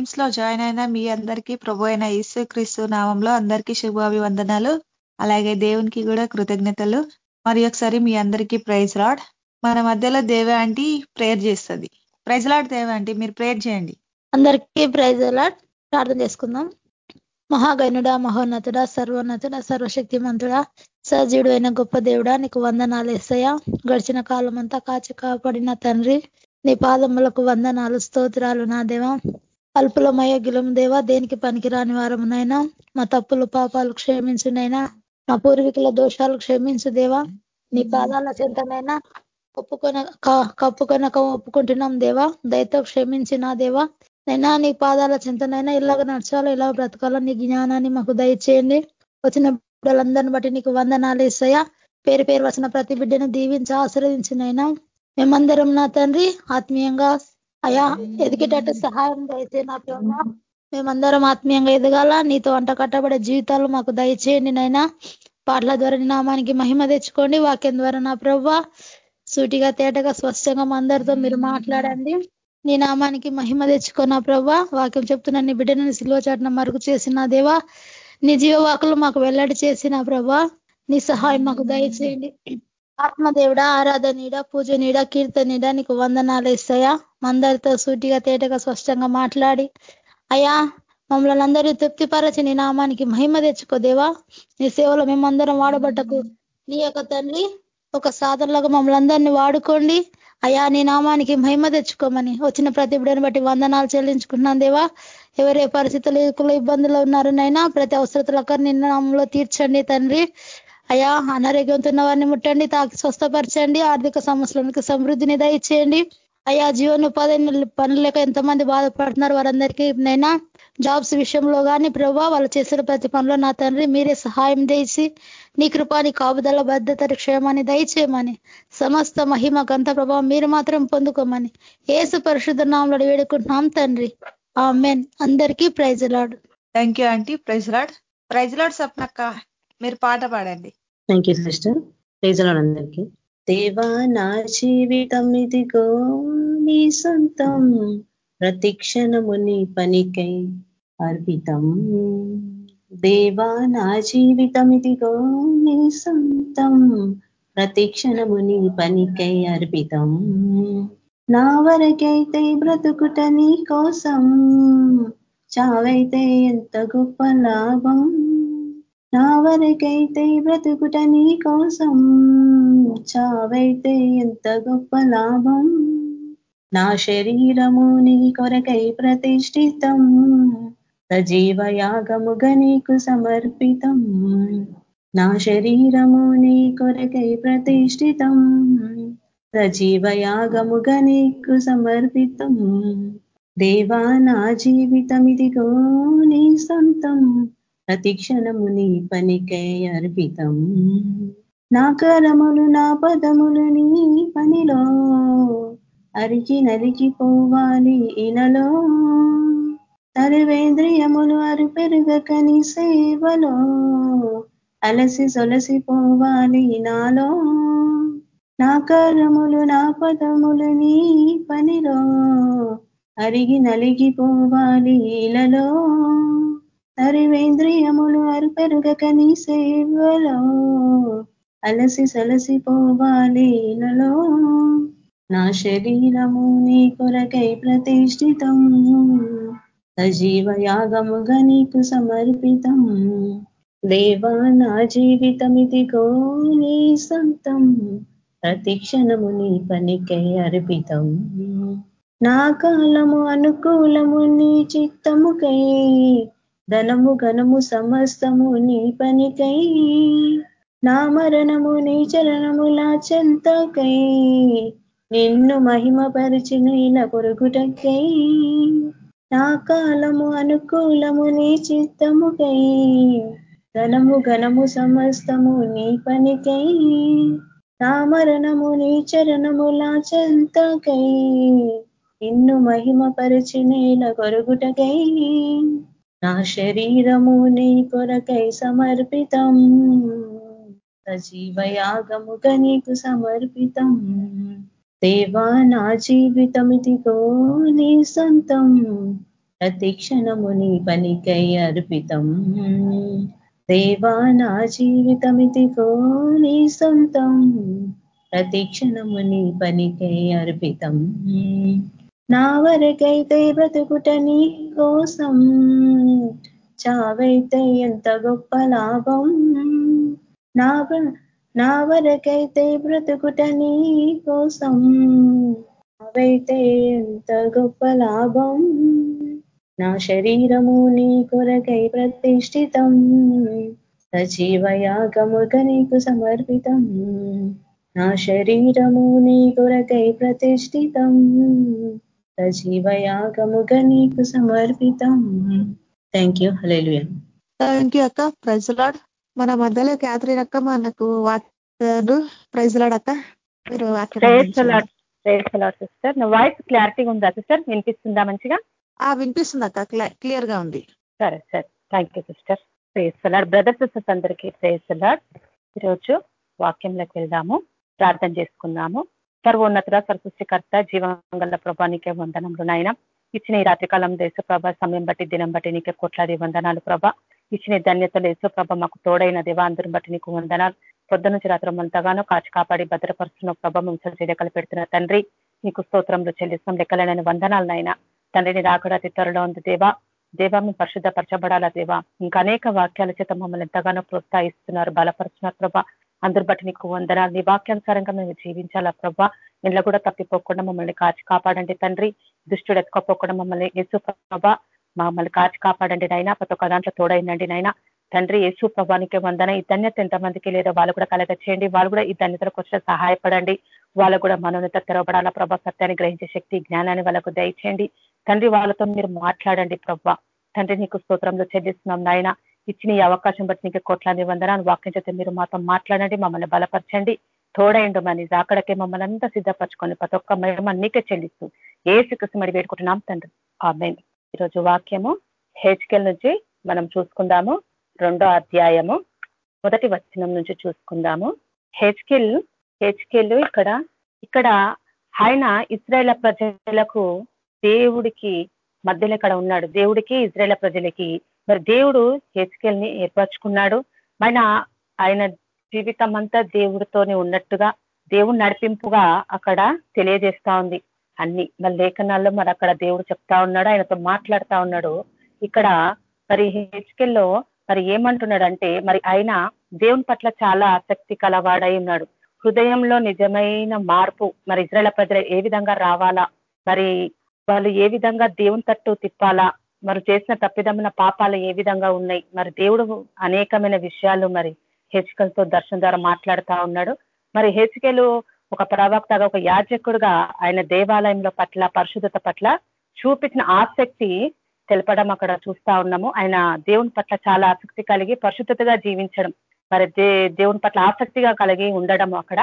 టీమ్స్లో join అయిన మీ అందరికీ ప్రభు అయిన యేసు క్రీస్తు నామంలో అందరికీ శుభాభివందనాలు. అలాగే దేవునికి కూడా కృతజ్ఞతలు. మరి ఒకసారి మీ అందరికీ ప్రైజ్ రాడ్ మన మధ్యలో దేవ ఆంటీ ప్రేయర్ చేస్తుంది. ప్రైజ్ లాడ్ దేవ ఆంటీ మీరు ప్రేయర్ చేయండి. అందరికీ ప్రైజ్ లాడ్ ప్రార్థన చేసుకుందాం. మహాగైనుడ మహోన్నతుడ సర్వోన్నతుడ సర్వశక్తి మంతుడా సజీవుడు అయిన గొప్ప దేవుడా నీకు వందనాలు వేస్తాయా గడిచిన కాలం అంతా కాచి కాపాడిన తండ్రి నీ పాదములకు వందనాలు స్తోత్రాలు నా దేవా. అల్పులమయ గిలం దేవా దేనికి పనికిరాని వారమునైనా మా తప్పులు పాపాలు క్షమించునైనా మా పూర్వీకుల దోషాలు క్షమించు దేవా. నీ పాదాల చెంతనైనా ఒప్పుకొన కప్పుకొనక ఒప్పుకుంటున్నాం దేవా. దయతో క్షమించిన దేవా. నైనా నీ పాదాల చింతనైనా ఇలాగ నడచాలో ఇలా బ్రతకాలో నీ జ్ఞానాన్ని మాకు దయచేయండి. వచ్చిన బిడ్డలందరిని బట్టి నీకు వందనాలు ఇస్తాయా పేరు పేరు వచ్చిన ప్రతి బిడ్డను దీవించి ఆశ్రదించినైనా మేమందరం నా తండ్రి ఆత్మీయంగా అయా ఎదిగేటట్టు సహాయం దయచే నా ప్రేమ మేమందరం ఆత్మీయంగా ఎదగాల. నీతో అంట కట్టబడే జీవితాలు మాకు దయచేయండి నైనా పాటల ద్వారా నామానికి మహిమ తెచ్చుకోండి. వాక్యం ద్వారా నా ప్రవ్వ సూటిగా తేటగా స్పష్టంగా అందరితో మీరు మాట్లాడండి. నీ నామానికి మహిమ తెచ్చుకున్న ప్రభా వాక్యం చెప్తున్న నీ బిడ్డను సిలువ చాటున మరుగు చేసిన దేవా. నీ జీవవాకులు మాకు వెల్లడి చేసిన ప్రభా నీ సహాయం మాకు దయచేయండి. ఆత్మదేవుడా ఆరాధనీడ పూజనీడ కీర్తనీడ నీకు వందనాలు ఇస్తాయా అందరితో సూటిగా తేటగా స్పష్టంగా మాట్లాడి. అయ్యా మమ్మల్ని అందరూ తృప్తిపరచి నీ నామానికి మహిమ తెచ్చుకో దేవా. నీ సేవలో మేమందరం వాడబట్టకు నీ యొక్క తండ్రి ఒక సాధనలాగా మమ్మల్ని అందరినీ వాడుకోండి. అయా నీ నామానికి మహిమ తెచ్చుకోమని వచ్చిన ప్రతి బిడ్డను బట్టి వందనాలు చెల్లించుకుంటున్నాం దేవా. ఎవరే పరిస్థితులు ఇబ్బందులు ఉన్నారనైనా ప్రతి అవసరతలకు నిన్న నామంలో తీర్చండి తండ్రి. అయా అనారోగ్యంతో ఉన్న వారిని ముట్టండి తాకి స్వస్థపరచండి ఆర్థిక సమస్యలకు సమృద్ధిని దయచేయండి. అయ్యా జీవనోపాధి పనులు లేక ఎంతమంది బాధపడుతున్నారు వారందరికీ. నైనా జాబ్స్ విషయంలో కానీ ప్రభావ వాళ్ళు చేసిన ప్రతి పనిలో నా తండ్రి మీరే సహాయం చేసి నీ కృపాని కాపుదల భద్రత క్షేమాన్ని దయచేయమని సమస్త మహిమ గంత ప్రభావం మీరు మాత్రం పొందుకోమని ఏసు పరిశుద్ధ నామంలో వేడుకుంటున్నాం తండ్రి. ఆ మెన్ అందరికీ praise lord. Thank you aunty praise lord praise lord సప్నక్క మీరు పాట పాడండి. థ్యాంక్ యూ సిస్టర్ ప్రైజలాడు అందరికీ. దేవా నా జీవితం ఇదిగో నీ సొంతం. ప్రతిక్షణము నీ పనికై అర్పితం. దేవా నా జీవితం ఇదిగో నీ సొంతం. ప్రతిక్షణము నీ పనికై అర్పితం. నా వరకైతే బ్రతుకుట నీ కోసం. చావైతే ఎంత గొప్ప లాభం. నా వరకైతే బ్రతుకుట నీ కోసం చావైతే ఎంత గొప్ప లాభం? నా శరీరము నీ కొరకై ప్రతిష్ఠితం. సజీవయాగముగా నీకు సమర్పితం. నా శరీరము నీ కొరకై ప్రతిష్ఠితం. సజీవయాగముగా నీకు సమర్పితం. దేవా నా జీవితం ఇదిగో నీ సొంతం. ప్రతిక్షణము నీ పనికై అర్పితం. నా కరములు నా పదములు నీ పనిలో. అరికి నరికిపోవాలి ఇనలో. సర్వేంద్రియములు అరు పెరుగకని సేవలో. అలసి సొలసిపోవాలి నాలో నా కరములు నా పదములు నీ పనిలో. అరిగి నలిగిపోవాలి ఇలలో. సర్వేంద్రియములు అరుపెరుగక నీ సేవలో అలసి సలసి పోవాలేనలో నా శరీరము నీ కొరకై ప్రతిష్ఠితం. సజీవ యాగముగా నీకు సమర్పితం. దేవా నా జీవితమిదిగో నీ సొంతం. ప్రతిక్షణము నీ పనికై అర్పితం. నా కాలము అనుకూలము నీ చిత్తముకై. ధనము ఘనము సమస్తము నీ పనికై. నా మరణము నీ చరణములా చెంతకై. నిన్ను మహిమపరిచినైన పొరుగుటకై నా కాలము అనుకూలము నీ చిత్తముకై. ధనము ఘనము సమస్తము నీ పనికై. నా మరణము నీ చరణములా చెంతకై. నిన్ను మహిమపరిచినేల కొరుగుటకై నా శరీరము నీ కొరకై సమర్పితం. సజీవయాగముగా నీకు సమర్పితం. దేవా నా జీవితం ఇదిగో నీ సొంతం. ప్రతి క్షణము నీ పనికై అర్పితం. దేవా నా జీవితమితికో నీ సొంతం. ప్రతి క్షణము నీ పనికై అర్పితం. నా వరకైతే బ్రతుకుట నీ కోసం. చావైతే ఎంత గొప్ప లాభం. నా నా వరకైతే బ్రతుకుట నీ కోసం. చావైతే ఎంత గొప్ప లాభం. నా శరీరము నీ కొరకై ప్రతిష్ఠితం. సజీవయాగముగా నీకు సమర్పితం. నా శరీరము నీ కొరకై ప్రతిష్ఠితం. సజీవయాగముగా నీకు సమర్పితం. థ్యాంక్ యూ హలేలు థ్యాంక్ యూ అక్క. ప్రైజ్లాడ్ మన మధ్యలో క్యాథరిన్ అక్క మనకు వాక్యాలు. ప్రైజ్లాడ్ అక్క. మీరు సిస్టర్ నా వాయిస్ క్లారిటీగా ఉందా సిస్టర్ వినిపిస్తుందా మంచిగా? వినిపిస్తుంది అక్క. క్లియర్గా ఉంది. సరే సరే. Thank you sister praise lord brother sisters అందరికీ ప్రేసలాడ్ ఈరోజు వాక్యంలోకి వెళ్దాము. ప్రార్థన చేసుకుందాము. సర్వోన్నతుడ సర్వసృష్టికర్త జీవంగల ప్రభానికే వందనములు నాయన. ఇచ్చిన ఈ రాత్రికాలం దేశప్రభ సమయం బట్టి దినం బట్టి నీకే కొట్లాది వందనాలు ప్రభ. ఇచ్చిన ధన్యతలు యేసుప్రభ మాకు తోడైన దేవా అందరిని బట్టి నీకు వందనాలు. పొద్దు నుంచి రాత్రం అంతగానో కాచి కాపాడి భద్రపరుస్తున్న ప్రభ మించలు చేయకలు పెడుతున్న తండ్రి. నీకు స్తోత్రంలో చెల్లిస్తాం లెక్కలైన వందనాలు నాయన. తండ్రిని రాకడా అతి త్వరలో ఉంది దేవా. దేవా మేము పరిశుద్ధపరచబడాలా దేవా. ఇంకా అనేక వాక్యాల చేత మమ్మల్ని ఎంతగానో ప్రోత్సహిస్తున్నారు బలపరుస్తున్నారు ప్రభా. అందరి బట్టి నీకు వందనాలు. నీ వాక్యానుసారంగా మేము జీవించాలా ప్రభా? ఇంట్లో కూడా తప్పిపోకుండా మమ్మల్ని కాచి కాపాడండి తండ్రి. దుష్టుడు ఎత్తుకోపోకుండా మమ్మల్ని యేసు ప్రభా మమ్మల్ని కాచి కాపాడండి నైనా ప్రతి ఒక్క దాంట్లో తోడైందండి నైనా తండ్రి యేసు ప్రభానికి వందన. ఈ ధన్యత ఎంతమందికి లేదో వాళ్ళు కూడా కలగ చేయండి వాళ్ళు కూడా ఈ ధన్యతలకు వచ్చిన సహాయపడండి. వాళ్ళు కూడా మనోన్నత తెరవబడాలా ప్రభా? సత్యాన్ని గ్రహించే శక్తి జ్ఞానాన్ని వాళ్ళకు దయచేయండి. తండ్రి వాళ్ళతో మీరు మాట్లాడండి ప్రభా. తండ్రి నీకు స్తోత్రంలో చెల్లిస్తున్నాం నాయన. ఇచ్చిన ఈ అవకాశం బట్టి నీకు కోట్లాది వందనాన్ని వాక్యం చేస్తే మీరు మాతో మాట్లాడండి మమ్మల్ని బలపరచండి. తోడైండు మని అక్కడకే మమ్మల్ని అంతా సిద్ధపరచుకొని ప్రతి ఒక్క మహిమ నీకే చెల్లిస్తూ ఏ శ్రీకృష్ణ మరి వేడుకుంటున్నాం తండ్రి. ఆమె ఈరోజు వాక్యము హెచ్కెల్ నుంచి మనం చూసుకుందాము. రెండో అధ్యాయము మొదటి వచనం నుంచి చూసుకుందాము. హెచ్కెల్ హెచ్కెల్ ఇక్కడ ఇక్కడ ఆయన ఇస్రాయేల్ ప్రజలకు దేవుడికి మధ్యలో ఇక్కడ ఉన్నాడు. దేవుడికి ఇజ్రాయేల్ ప్రజలకి మరి దేవుడు హెచ్కెల్ని ఏర్పరచుకున్నాడు. మన ఆయన జీవితం అంతా దేవుడితోనే ఉన్నట్టుగా దేవుడు నడిపింపుగా అక్కడ తెలియజేస్తా ఉంది. అన్ని మరి లేఖనాల్లో మరి అక్కడ దేవుడు చెప్తా ఉన్నాడు ఆయనతో మాట్లాడుతా ఉన్నాడు. ఇక్కడ మరి హెచ్కెల్లో మరి ఏమంటున్నాడంటే మరి ఆయన దేవుని పట్ల చాలా ఆసక్తి కలవాడై ఉన్నాడు. హృదయంలో నిజమైన మార్పు మరి ఇజ్రాయల ప్రజలు ఏ విధంగా రావాలా? మరి వాళ్ళు ఏ విధంగా దేవుని తట్టు తిప్పాలా? మరి చేసిన తప్పిదమైన పాపాలు ఏ విధంగా ఉన్నాయి? మరి దేవుడు అనేకమైన విషయాలు మరి హెచ్కల్తో దర్శనం ద్వారా మాట్లాడుతా ఉన్నాడు. మరి హెచ్కెలు ఒక ప్రవక్తగా ఒక యాజకుడుగా ఆయన దేవాలయంలో పట్ల పరిశుద్ధత పట్ల చూపించిన ఆసక్తి తెలపడం అక్కడ చూస్తా ఉన్నాము. ఆయన దేవుని పట్ల చాలా ఆసక్తి కలిగి పరిశుద్ధతగా జీవించడం మరి దేవుని పట్ల ఆసక్తిగా కలిగి ఉండడం అక్కడ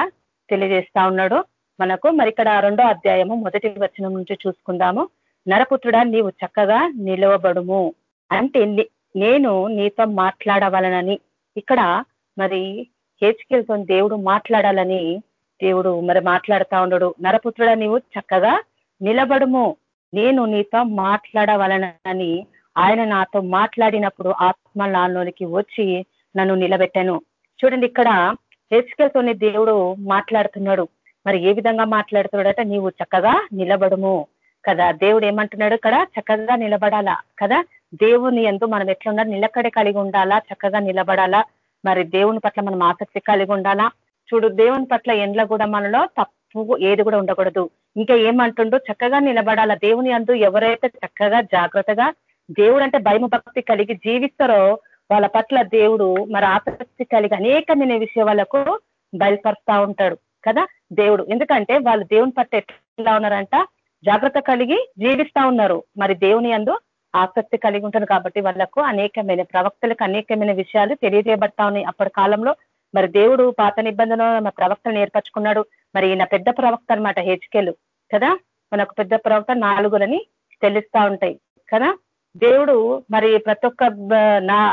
తెలియజేస్తా ఉన్నాడు. మనకు మరి ఇక్కడ రెండో అధ్యాయము మొదటి వచనం నుంచి చూసుకుందాము. నరపుత్రుడా నీవు చక్కగా నిలవబడుము. అంటే నేను నీతో మాట్లాడవలనని ఇక్కడ మరి హేచ్కెల్తో దేవుడు మాట్లాడాలని దేవుడు మరి మాట్లాడుతా ఉండడు. నరపుత్రుడా నీవు చక్కగా నిలబడుము. నేను నీతో మాట్లాడవలనని ఆయన నాతో మాట్లాడినప్పుడు ఆత్మ నాలోనికి వచ్చి నన్ను నిలబెట్టాను. చూడండి ఇక్కడ హెచ్కెల్తోని దేవుడు మాట్లాడుతున్నాడు. మరి ఏ విధంగా మాట్లాడుతున్నాడట? నీవు చక్కగా నిలబడుము. కదా? దేవుడు ఏమంటున్నాడు ఇక్కడ? చక్కగా నిలబడాలా కదా? దేవుని ఎందు మనం ఎట్లా ఉండాలి నిలకడ కలిగి ఉండాలా? చక్కగా నిలబడాలా? మరి దేవుని పట్ల మనం ఆసక్తి కలిగి ఉండాలా? చూడు దేవుని పట్ల ఎండ్ల కూడా మనలో తప్పు ఏది కూడా ఉండకూడదు. ఇంకా ఏమంటుండో? చక్కగా నిలబడాలా? దేవుని అందు ఎవరైతే చక్కగా జాగ్రత్తగా దేవుడు అంటే భయం భక్తి కలిగి జీవిస్తారో వాళ్ళ పట్ల దేవుడు మరి ఆసక్తి కలిగి అనేకమైన విషయాలకు వాళ్ళకు బయలుపరుస్తా ఉంటాడు కదా దేవుడు. ఎందుకంటే వాళ్ళు దేవుని పట్ల ఎట్లా ఉన్నారంట? జాగ్రత్త కలిగి జీవిస్తా ఉన్నారు. మరి దేవుని అందు ఆసక్తి కలిగి ఉంటారు కాబట్టి వాళ్ళకు అనేకమైన ప్రవక్తలకు అనేకమైన విషయాలు తెలియజేయబడతా ఉన్నాయి. అప్పటి కాలంలో మరి దేవుడు పాత నిబంధనలు ప్రవక్తలు నేర్పరచుకున్నాడు మరి ఈయన పెద్ద ప్రవక్త అనమాట హెచ్కెలు కదా? మనకు పెద్ద ప్రవక్త నాలుగులని తెలుస్తా ఉంటాయి కదా? దేవుడు మరి ప్రతి ఒక్క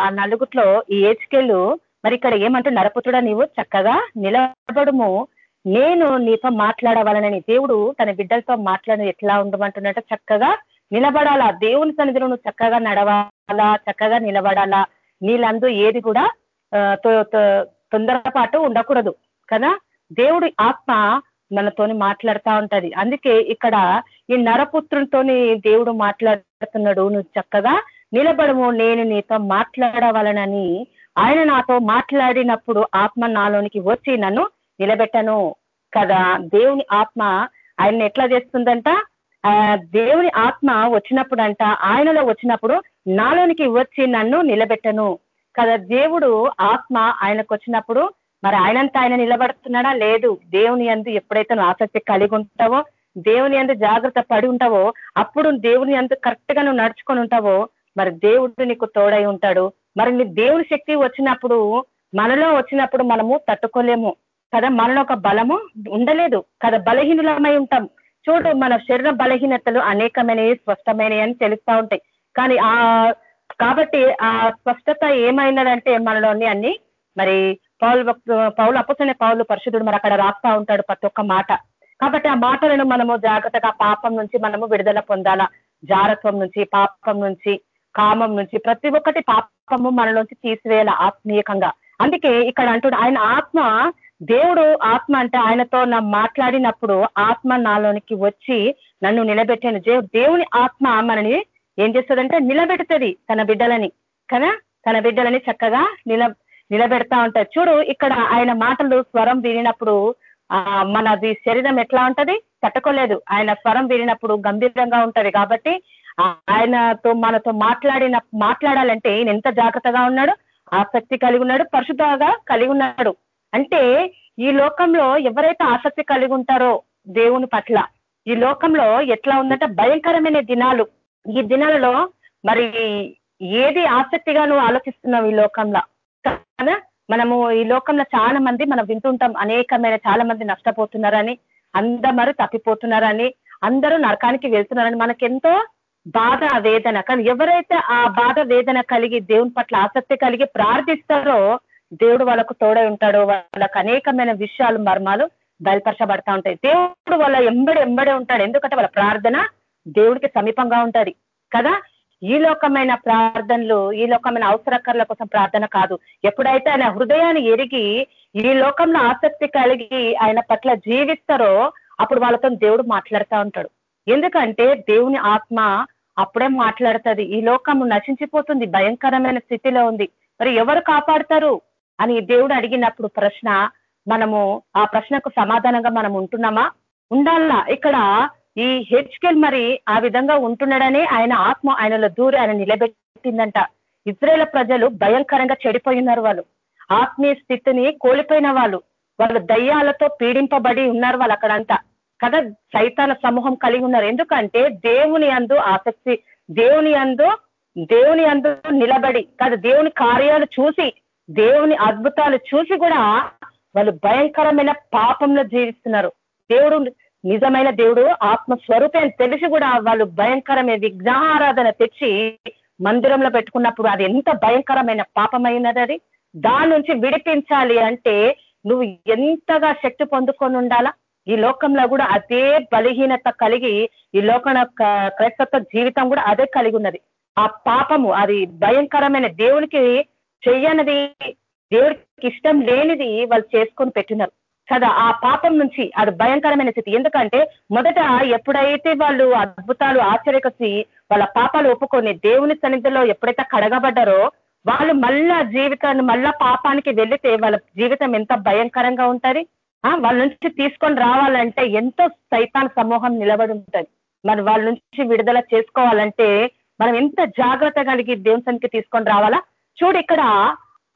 నలుగుట్లో ఈ హెచ్కెలు మరి ఇక్కడ ఏమంటూ నరపుతుడా నీవు చక్కగా నిలబడము. నేను నీతో మాట్లాడవాలనని దేవుడు తన బిడ్డలతో మాట్లాడి ఎట్లా ఉండమంటున్నట్ట చక్కగా నిలబడాలా? దేవుని సన్నిధిలో నువ్వు చక్కగా నడవాలా? చక్కగా నిలబడాలా? నీళ్ళందు ఏది కూడా తొందరపాటు ఉండకూడదు కదా? దేవుడి ఆత్మ మనతోని మాట్లాడుతూ ఉంటది. అందుకే ఇక్కడ ఈ నరపుత్రునితోని దేవుడు మాట్లాడుతున్నాడు. నువ్వు చక్కగా నిలబడము నేను నీతో మాట్లాడవాలనని ఆయన నాతో మాట్లాడినప్పుడు ఆత్మ నాలోనికి వచ్చి నన్ను నిలబెట్టను కదా? దేవుని ఆత్మ ఆయన ఎట్లా చేస్తుందంట? దేవుని ఆత్మ వచ్చినప్పుడంట ఆయనలో వచ్చినప్పుడు నాలోనికి వచ్చి నన్ను నిలబెట్టను కదా? దేవుడు ఆత్మ ఆయనకు వచ్చినప్పుడు మరి ఆయనంతా ఆయన నిలబడుతున్నాడా? లేదు. దేవుని అందు ఎప్పుడైతే నువ్వు ఆసక్తి కలిగి ఉంటావో దేవుని అందు జాగ్రత్త పడి ఉంటావో అప్పుడు దేవుని అందు కరెక్ట్గా నువ్వు నడుచుకొని ఉంటావో మరి దేవుడు నీకు తోడై ఉంటాడు. మరి నీ దేవుని శక్తి వచ్చినప్పుడు మనలో వచ్చినప్పుడు మనము తట్టుకోలేము. కదా మనలో ఒక బలము ఉండలేదు కదా బలహీనులమై ఉంటాం. చూడు మన శరీర బలహీనతలు అనేకమైనవి స్పష్టమైనవి అని తెలుస్తూ ఉంటాయి. కానీ ఆ కాబట్టి ఆ స్పష్టత ఏమైనదంటే మనలోని అన్ని మరి పౌలు పౌలు అప్పసనే పౌలు పరిశుద్ధుడు మరి అక్కడ రాస్తా ఉంటాడు ప్రతి ఒక్క మాట. కాబట్టి ఆ మాటలను మనము జాగ్రత్తగా పాపం నుంచి మనము విడుదల పొందాలా? జారత్వం నుంచి పాపం నుంచి కామం నుంచి ప్రతి ఒక్కటి పాపము మనలోంచి తీసివేయాల ఆత్మీయకంగా అందుకే ఇక్కడ అంటుడు ఆయన ఆత్మ దేవుడు ఆత్మ అంటే ఆయనతో నా మాట్లాడినప్పుడు ఆత్మ నాలోనికి వచ్చి నన్ను నిలబెట్టాను. దేవుని ఆత్మ మనని ఏం చేస్తుందంటే నిలబెడుతుంది తన బిడ్డలని కదా? తన బిడ్డలని చక్కగా నిల నిలబెడతా ఉంటారు చూడు ఇక్కడ ఆయన మాటలు స్వరం వినినప్పుడు ఆ మనది శరీరం ఎట్లా ఉంటది? తట్టుకోలేదు. ఆయన స్వరం వినినప్పుడు గంభీరంగా ఉంటది కాబట్టి ఆయనతో మనతో మాట్లాడిన మాట్లాడాలంటే ఎంత జాగ్రత్తగా ఉన్నాడు? ఆసక్తి కలిగి ఉన్నాడు పరిశుద్ధంగా కలిగి ఉన్నాడు. అంటే ఈ లోకంలో ఎవరైతే ఆసక్తి కలిగి ఉంటారో దేవుని పట్ల ఈ లోకంలో ఎట్లా ఉందంటే భయంకరమైన దినాలు. ఈ దినాలలో మరి ఏది ఆసక్తిగా నువ్వు ఆలోచిస్తున్నావు ఈ లోకంలో? కదా మనము ఈ లోకంలో చాలా మంది మనం వింటుంటాం అనేకమైన చాలా మంది నష్టపోతున్నారని అందరూ తప్పిపోతున్నారని అందరూ నరకానికి వెళ్తున్నారని. మనకెంతో బాధ వేదన. కానీ ఎవరైతే ఆ బాధ వేదన కలిగి దేవుని పట్ల ఆసక్తి కలిగి ప్రార్థిస్తారో దేవుడు వాళ్ళకు తోడై ఉంటాడు వాళ్ళకు అనేకమైన విషయాలు మర్మాలు బయలుపరచబడతా ఉంటాయి. దేవుడు వాళ్ళ ఎంబడి ఎంబడే ఉంటాడు. ఎందుకంటే వాళ్ళ ప్రార్థన దేవుడికి సమీపంగా ఉంటది. కదా? ఈ లోకమైన ప్రార్థనలు ఈ లోకమైన అవసరకర్ల కోసం ప్రార్థన కాదు. ఎప్పుడైతే ఆయన హృదయాన్ని ఎరిగి ఈ లోకంలో ఆసక్తి కలిగి ఆయన పట్ల జీవిస్తారో అప్పుడు వాళ్ళతో దేవుడు మాట్లాడుతూ ఉంటాడు. ఎందుకంటే దేవుని ఆత్మ అప్పుడే మాట్లాడుతుంది. ఈ లోకము నశించిపోతుంది. భయంకరమైన స్థితిలో ఉంది. మరి ఎవరు కాపాడతారు? అని దేవుడు అడిగినప్పుడు ప్రశ్న మనము ఆ ప్రశ్నకు సమాధానంగా మనం ఉంటున్నామా? ఉండాలా ఇక్కడ ఈ హెచ్కెల్ మరి ఆ విధంగా ఉంటున్నాడని ఆయన ఆత్మ ఆయనలో దూరి ఆయన నిలబెట్టిందంట. ఇజ్రాయేల్ ప్రజలు భయంకరంగా చెడిపోయినారు వాళ్ళు. ఆత్మీయ స్థితిని కోల్పోయిన వాళ్ళు. వాళ్ళు దయ్యాలతో పీడింపబడి ఉన్నారు వాళ్ళు అక్కడంతా. కదా సైతాన సమూహం కలిగి ఉన్నారు. ఎందుకంటే దేవుని అందు ఆసక్తి దేవుని అందు దేవుని అందు నిలబడి కదా దేవుని కార్యాలు చూసి దేవుని అద్భుతాలు చూసి కూడా వాళ్ళు భయంకరమైన పాపంలో జీవిస్తున్నారు. దేవుడు నిజమైన దేవుడు ఆత్మ స్వరూపం తెలిసి కూడా వాళ్ళు భయంకరమైన విగ్రహారాధన తెచ్చి మందిరంలో పెట్టుకున్నప్పుడు అది ఎంత భయంకరమైన పాపమైనది అది. దాని నుంచి విడిపించాలి అంటే నువ్వు ఎంతగా శక్తి పొందుకొని ఉండాలా? ఈ లోకంలో కూడా అదే బలహీనత కలిగి ఈ లోకన క్రైస్తత్వ జీవితం కూడా అదే కలిగి ఉన్నది. ఆ పాపము అది భయంకరమైన దేవునికి చెయ్యనది దేవుడికి ఇష్టం లేనిది వాళ్ళు చేసుకొని పెట్టినారు. కదా ఆ పాపం నుంచి అది భయంకరమైన స్థితి. ఎందుకంటే మొదట ఎప్పుడైతే వాళ్ళు అద్భుతాలు ఆశ్చర్యకసి వాళ్ళ పాపాలు ఒప్పుకొని దేవుని సన్నిధిలో ఎప్పుడైతే కడగబడ్డారో వాళ్ళు మళ్ళా జీవితాన్ని మళ్ళా పాపానికి వెళితే వాళ్ళ జీవితం ఎంత భయంకరంగా ఉంటది? వాళ్ళ నుంచి తీసుకొని రావాలంటే ఎంతో సైతాన్ సమూహం నిలబడి ఉంటుంది. మరి వాళ్ళ నుంచి విడుదల చేసుకోవాలంటే మనం ఎంత జాగ్రత్త కలిగి దేవుని సన్నిధికి తీసుకొని రావాలా? చూడు ఇక్కడ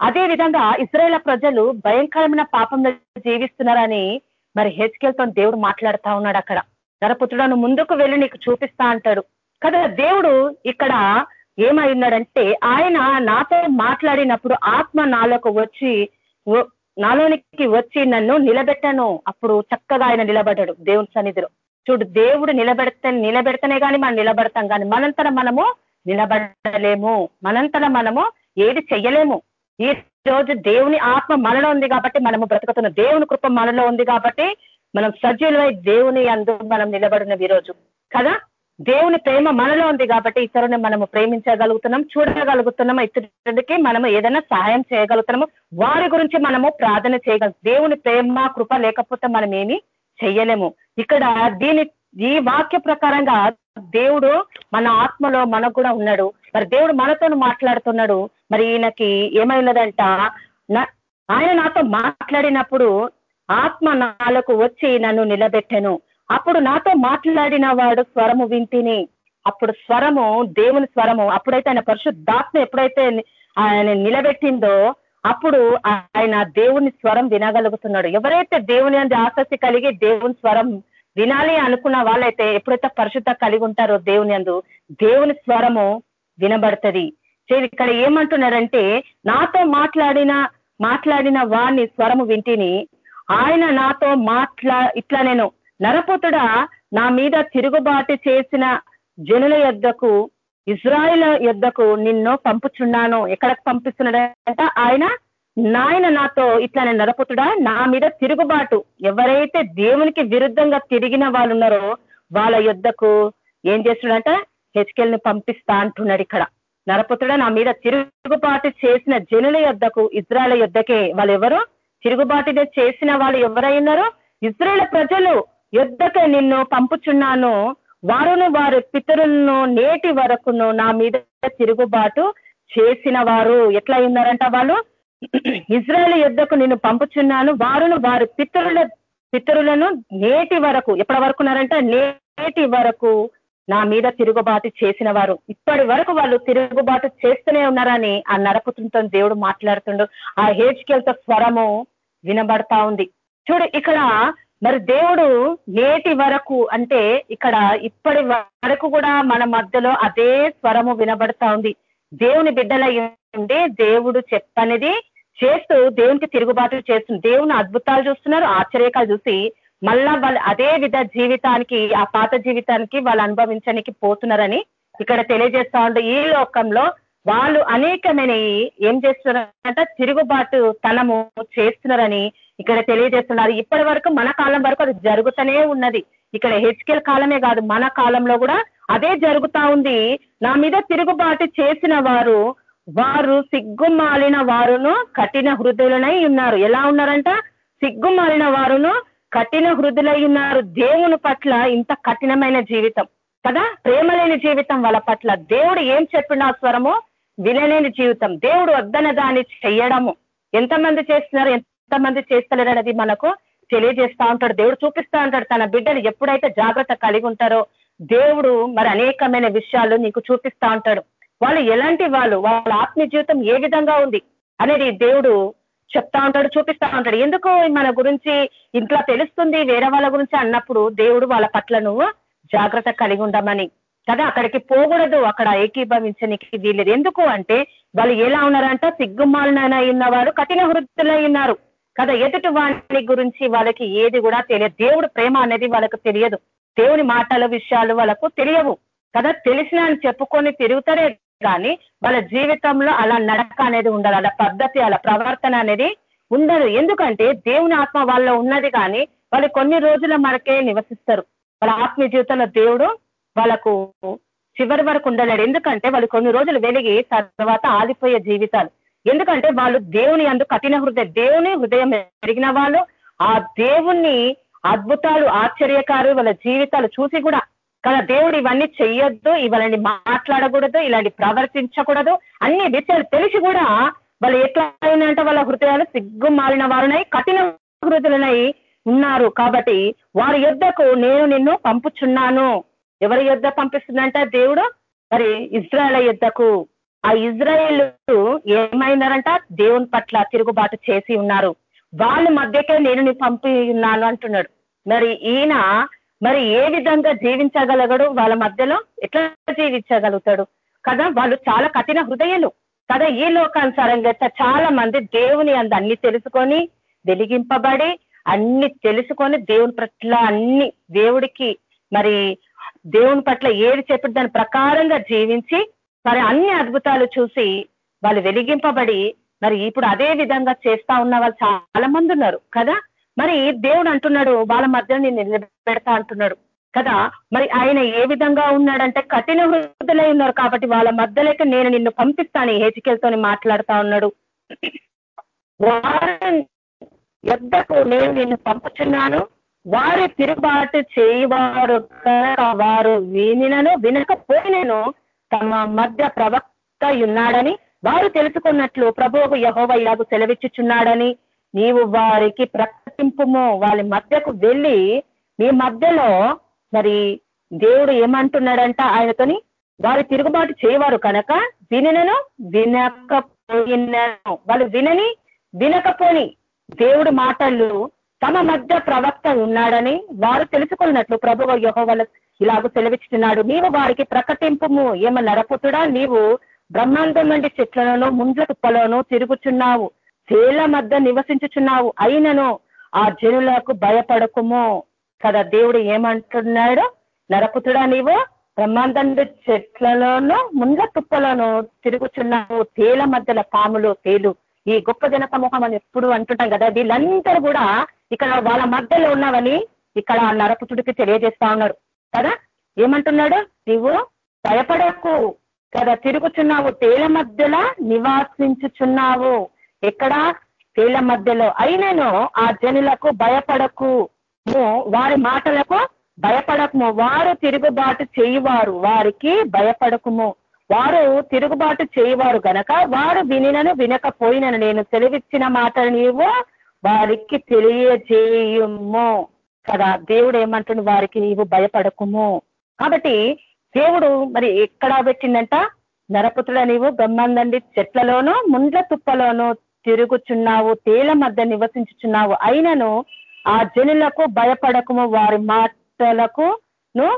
అదే విధంగా ఇజ్రాయేల్ ప్రజలు భయంకరమైన పాపంలో జీవిస్తున్నారని మరి హెచ్కెల్తో దేవుడు మాట్లాడుతా ఉన్నాడు అక్కడ. నరపుత్రుడను ముందుకు వెళ్ళి నీకు చూపిస్తా అంటాడు. కదా దేవుడు ఇక్కడ ఏమైనాడంటే ఆయన నాతో మాట్లాడినప్పుడు ఆత్మ నాలోకి వచ్చి నాలోనికి వచ్చి నన్ను నిలబెట్టను. అప్పుడు చక్కగా ఆయన నిలబడ్డాడు దేవుని సన్నిధిలో. చూడు దేవుడు నిలబెడితే నిలబెడతనే కానీ మనం నిలబడతాం కానీ మనంతరం మనము నిలబడలేము. మనంతరం మనము ఏది చెయ్యలేము. ఈ రోజు దేవుని ఆత్మ మనలో ఉంది కాబట్టి మనము బ్రతుకుతున్న దేవుని కృప మనలో ఉంది కాబట్టి మనం సజీవులై దేవుని అందు మనం నిలబడిన ఈరోజు కదా? దేవుని ప్రేమ మనలో ఉంది కాబట్టి ఇతరుని మనము ప్రేమించగలుగుతున్నాం చూడగలుగుతున్నాము ఇతరుడికి మనము ఏదైనా సహాయం చేయగలుగుతున్నాము. వారి గురించి మనము ప్రార్థన చేయగలం. దేవుని ప్రేమ కృప లేకపోతే మనం ఏమి చెయ్యలేము. ఇక్కడ దీని ఈ వాక్య ప్రకారంగా దేవుడు మన ఆత్మలో మనకు కూడా ఉన్నాడు. మరి దేవుడు మనతో మాట్లాడుతున్నాడు. మరి ఈయనకి ఏమైనదంట? ఆయన నాతో మాట్లాడినప్పుడు ఆత్మ నాలకు వచ్చి నన్ను నిలబెట్టెను. అప్పుడు నాతో మాట్లాడిన వాడు స్వరము వింటిని. అప్పుడు స్వరము దేవుని స్వరము అప్పుడైతే ఆయన పరిశుద్ధాత్మ ఎప్పుడైతే ఆయన నిలబెట్టిందో అప్పుడు ఆయన దేవుని స్వరం వినగలుగుతున్నాడు. ఎవరైతే దేవుని అంది ఆసక్తి కలిగి దేవుని స్వరం వినాలి అనుకున్న వాళ్ళైతే ఎప్పుడైతే పరిశుద్ధ కలిగి ఉంటారో దేవుని అందు దేవుని స్వరము వినబడుతుంది. ఇక్కడ ఏమంటున్నారంటే నాతో మాట్లాడిన మాట్లాడిన వాణ్ణి స్వరము వింటిని ఆయన నాతో మాట్లా ఇట్లా నేను నరపుతుడా నా మీద తిరుగుబాటు చేసిన జనుల యొద్దకు ఇజ్రాయిల్ యొద్దకు నిన్ను పంపుచున్నాను. ఎక్కడికి పంపిస్తున్నాడంట? ఆయన నాయన నాతో ఇట్లా నేను నరపుతుడా? నా మీద తిరుగుబాటు. ఎవరైతే దేవునికి విరుద్ధంగా తిరిగిన వాళ్ళు ఉన్నారో వాళ్ళ యొద్దకు ఏం చేస్తున్నాడంట? హెచ్కెల్ని పంపిస్తా అంటున్నాడు ఇక్కడ. నరపుత్రుడ నా మీద తిరుగుబాటు చేసిన జనుల యొద్దకు ఇజ్రాయల యొద్దకే. వాళ్ళు ఎవరు తిరుగుబాటుగా చేసిన వాళ్ళు ఎవరైనారో? ఇజ్రాయల ప్రజలు యుద్ధకే నిన్ను పంపుచున్నాను. వారును వారి పితరులను నేటి వరకును నా మీద తిరుగుబాటు చేసిన వారు ఎట్లా ఉన్నారంట వాళ్ళు? ఇజ్రాయల్ యుద్ధకు నిన్ను పంపుచున్నాను. వారును వారి పితరుల పితరులను నేటి వరకు ఎప్పటి వరకు ఉన్నారంట? నేటి వరకు. నా మీద తిరుగుబాటు చేసిన వారు ఇప్పటి వరకు వాళ్ళు తిరుగుబాటు చేస్తూనే ఉన్నారని ఆ నరపుతుంతో దేవుడు మాట్లాడుతుండు. ఆ హేజ్కెళ్త స్వరము వినబడతా ఉంది. చూడు ఇక్కడ మరి దేవుడు నేటి వరకు అంటే ఇక్కడ ఇప్పటి వరకు కూడా మన మధ్యలో అదే స్వరము వినబడతా ఉంది. దేవుని బిడ్డల ఉండి దేవుడు చెప్పనేది చేస్తూ దేవునికి తిరుగుబాటు చేస్తుంది. దేవుని అద్భుతాలు చూస్తున్నారు ఆశ్చర్యకాలు చూసి మళ్ళా వాళ్ళు అదే విధ జీవితానికి ఆ పాత జీవితానికి వాళ్ళు అనుభవించడానికి పోతున్నారని ఇక్కడ తెలియజేస్తా ఉండే ఈ లోకంలో వాళ్ళు అనేకమైన ఏం చేస్తున్నారంట తిరుగుబాటు తనము చేస్తున్నారని ఇక్కడ తెలియజేస్తున్నారు. ఇప్పటి వరకు మన కాలం వరకు అది జరుగుతూనే ఉన్నది. ఇక్కడ హెచ్కెల్ కాలమే కాదు మన కాలంలో కూడా అదే జరుగుతా ఉంది. నా మీద తిరుగుబాటు చేసిన వారు వారు సిగ్గుమాలిన వారును కఠిన హృదయులనై ఉన్నారు. ఎలా ఉన్నారంట? సిగ్గుమాలిన వారును కఠిన హృదయులై ఉన్నారు దేవుని పట్ల ఇంత కఠినమైన జీవితం. కదా? ప్రేమ లేని జీవితం వాళ్ళ పట్ల. దేవుడు ఏం చెప్పిన స్వరము వినలేని జీవితం. దేవుడు వద్దన దాన్ని చెయ్యడము. ఎంతమంది చేస్తున్నారు ఎంతమంది చేస్తలేరు అనేది మనకు తెలియజేస్తా ఉంటాడు. దేవుడు చూపిస్తా ఉంటాడు తన బిడ్డలు ఎప్పుడైతే జాగ్రత్త కలిగి ఉంటారో దేవుడు మరి అనేకమైన విషయాలు నీకు చూపిస్తా ఉంటాడు. వాళ్ళు ఎలాంటి వాళ్ళు? వాళ్ళ ఆత్మీయ జీవితం ఏ విధంగా ఉంది అనేది దేవుడు చెప్తా ఉంటాడు చూపిస్తా ఉంటాడు. ఎందుకు మన గురించి ఇంట్లో తెలుస్తుంది వేరే వాళ్ళ గురించి అన్నప్పుడు దేవుడు వాళ్ళ పట్ల నువ్వు జాగ్రత్త కలిగి ఉండమని. కదా అక్కడికి పోకూడదు. అక్కడ ఏకీభవించనికి వీలేదు ఎందుకు అంటే వాళ్ళు ఎలా ఉన్నారంట? సిగ్గుమాలనై ఉన్నవారు కఠిన హృదయులై ఉన్నారు. కదా ఎదుటి వాటి గురించి వాళ్ళకి ఏది కూడా తెలియదు. దేవుడు ప్రేమ అనేది వాళ్ళకు తెలియదు. దేవుని మాటల విషయాలు వాళ్ళకు తెలియవు. కదా తెలిసిన అని చెప్పుకొని తిరుగుతారే కానీ వాళ్ళ జీవితంలో అలా నడక అనేది ఉండదు అలా పద్ధతి అలా ప్రవర్తన అనేది ఉండదు. ఎందుకంటే దేవుని ఆత్మ వాళ్ళలో ఉన్నది కానీ వాళ్ళు కొన్ని రోజుల మనకే నివసిస్తారు. వాళ్ళ ఆత్మీయ జీవితంలో దేవుడు వాళ్ళకు చివరి వరకు ఉండలేడు. ఎందుకంటే వాళ్ళు కొన్ని రోజులు వెలిగి తర్వాత ఆదిపోయే జీవితాలు. ఎందుకంటే వాళ్ళు దేవుని అందు కఠిన హృదయం దేవుని హృదయం పెరిగిన వాళ్ళు ఆ దేవుణ్ణి అద్భుతాలు ఆశ్చర్యకారు వాళ్ళ జీవితాలు చూసి కూడా కదా దేవుడు ఇవన్నీ చెయ్యొద్దు ఇవన్నీ మాట్లాడకూడదు ఇలాంటి ప్రవర్తించకూడదు. అన్ని విషయాలు తెలిసి కూడా వాళ్ళు ఎట్లా అయినంటే వాళ్ళ హృదయాలు సిగ్గు మారిన వారునై కఠిన హృదయులనై ఉన్నారు. కాబట్టి వారి యుద్ధకు నేను నిన్ను పంపుచున్నాను. ఎవరి యుద్ధ పంపిస్తుందంట దేవుడు? మరి ఇజ్రాయల్ యుద్ధకు ఆ ఇజ్రాయేల్ ఏమైనారంట? దేవుని పట్ల తిరుగుబాటు చేసి ఉన్నారు. వాళ్ళ మధ్యకే నేను పంపి ఉన్నాను అంటున్నాడు. మరి ఈయన మరి ఏ విధంగా జీవించగలగడు? వాళ్ళ మధ్యలో ఎట్లా జీవించగలుగుతాడు? కదా వాళ్ళు చాలా కఠిన హృదయాలు. కదా ఈ లోకానుసారంగా చాలా మంది దేవుని అందు అన్ని తెలుసుకొని వెలిగింపబడి అన్ని తెలుసుకొని దేవుని పట్ల అన్ని దేవుడికి మరి దేవుని పట్ల ఏది చెప్పి దాని ప్రకారంగా జీవించి మరి అన్ని అద్భుతాలు చూసి వాళ్ళు వెలిగింపబడి మరి ఇప్పుడు అదే విధంగా చేస్తా ఉన్న వాళ్ళు చాలా మంది ఉన్నారు. కదా మరి దేవుడు అంటున్నాడు వాళ్ళ మధ్య నేను నిలబెడతా అంటున్నాడు. కదా? మరి ఆయన ఏ విధంగా ఉన్నాడంటే కఠిన హృదయలై ఉన్నారు కాబట్టి వాళ్ళ మధ్యలోకి నేను నిన్ను పంపిస్తాను హెచ్కెల్తో మాట్లాడుతా ఉన్నాడు. వారి నేను నిన్ను పంపుతున్నాను వారి తిరుగుబాటు చేయవారు వారు వినినను వినకపోయినను తమ మధ్య ప్రవక్త ఉన్నాడని వారు తెలుసుకున్నట్లు ప్రభువు యహోవ ఇలాగ సెలవిచ్చుచున్నాడని నీవు వారికి ప్రకటింపుము వాళ్ళ మధ్యకు వెళ్ళి మీ మధ్యలో మరి దేవుడు ఏమంటున్నాడంట ఆయనతోని వారి తిరుగుబాటు చేయవారు కనుక వినను వినకపోయినను. వాళ్ళు వినని వినకపోని దేవుడి మాటలు తమ మధ్య ప్రవక్త ఉన్నాడని వారు తెలుసుకున్నట్లు ప్రభు యహోవల ఇలాగ సెలవిస్తున్నాడు నీవు వారికి ప్రకటింపుము ఏమ నరపుతుడా నీవు బ్రహ్మాండం నుండి చెట్లలోనూ ముండ్ల తుప్పలోనూ తిరుగుచున్నావు చేల మధ్య నివసించుచున్నావు. అయినను ఆ జనులకు భయపడకుము కదా దేవుడు ఏమంటున్నాడు? నరపుతుడా నీవు బ్రహ్మాండండి చెట్లలోనూ ముంద తుప్పలోనూ తిరుగుచున్నావు. తేల మధ్యల పాములు తేలు. ఈ గొప్ప జన సమూహం అని ఎప్పుడు అంటుంటాం కదా? వీళ్ళందరూ కూడా ఇక్కడ వాళ్ళ మధ్యలో ఉన్నవని ఇక్కడ నరపుతుడికి తెలియజేస్తా ఉన్నాడు. కదా? ఏమంటున్నాడు? నువ్వు భయపడకు కదా తిరుగుచున్నావు. తేల మధ్యలో నివాసించుచున్నావు. ఎక్కడ? వీళ్ళ మధ్యలో. అయినను ఆ జనులకు భయపడకు. వారి మాటలకు భయపడకము. వారు తిరుగుబాటు చేయువారు. వారికి భయపడకుము. వారు తిరుగుబాటు చేయవారు గనక వారు వినినను వినకపోయినను. నేను తెలివిచ్చిన మాట నీవు వారికి తెలియజేయుము. కదా? దేవుడు ఏమంటుంది వారికి నీవు భయపడకుము. కాబట్టి దేవుడు మరి ఎక్కడ పెట్టిందంట? నరపుతుడ నీవు గమ్మందండి చెట్లలోనూ ముండ్ల తుప్పలోను తిరుగుచున్నావు తేల మధ్య నివసించుచున్నావు. అయినను ఆ జనులకు భయపడకము వారి మాటలకు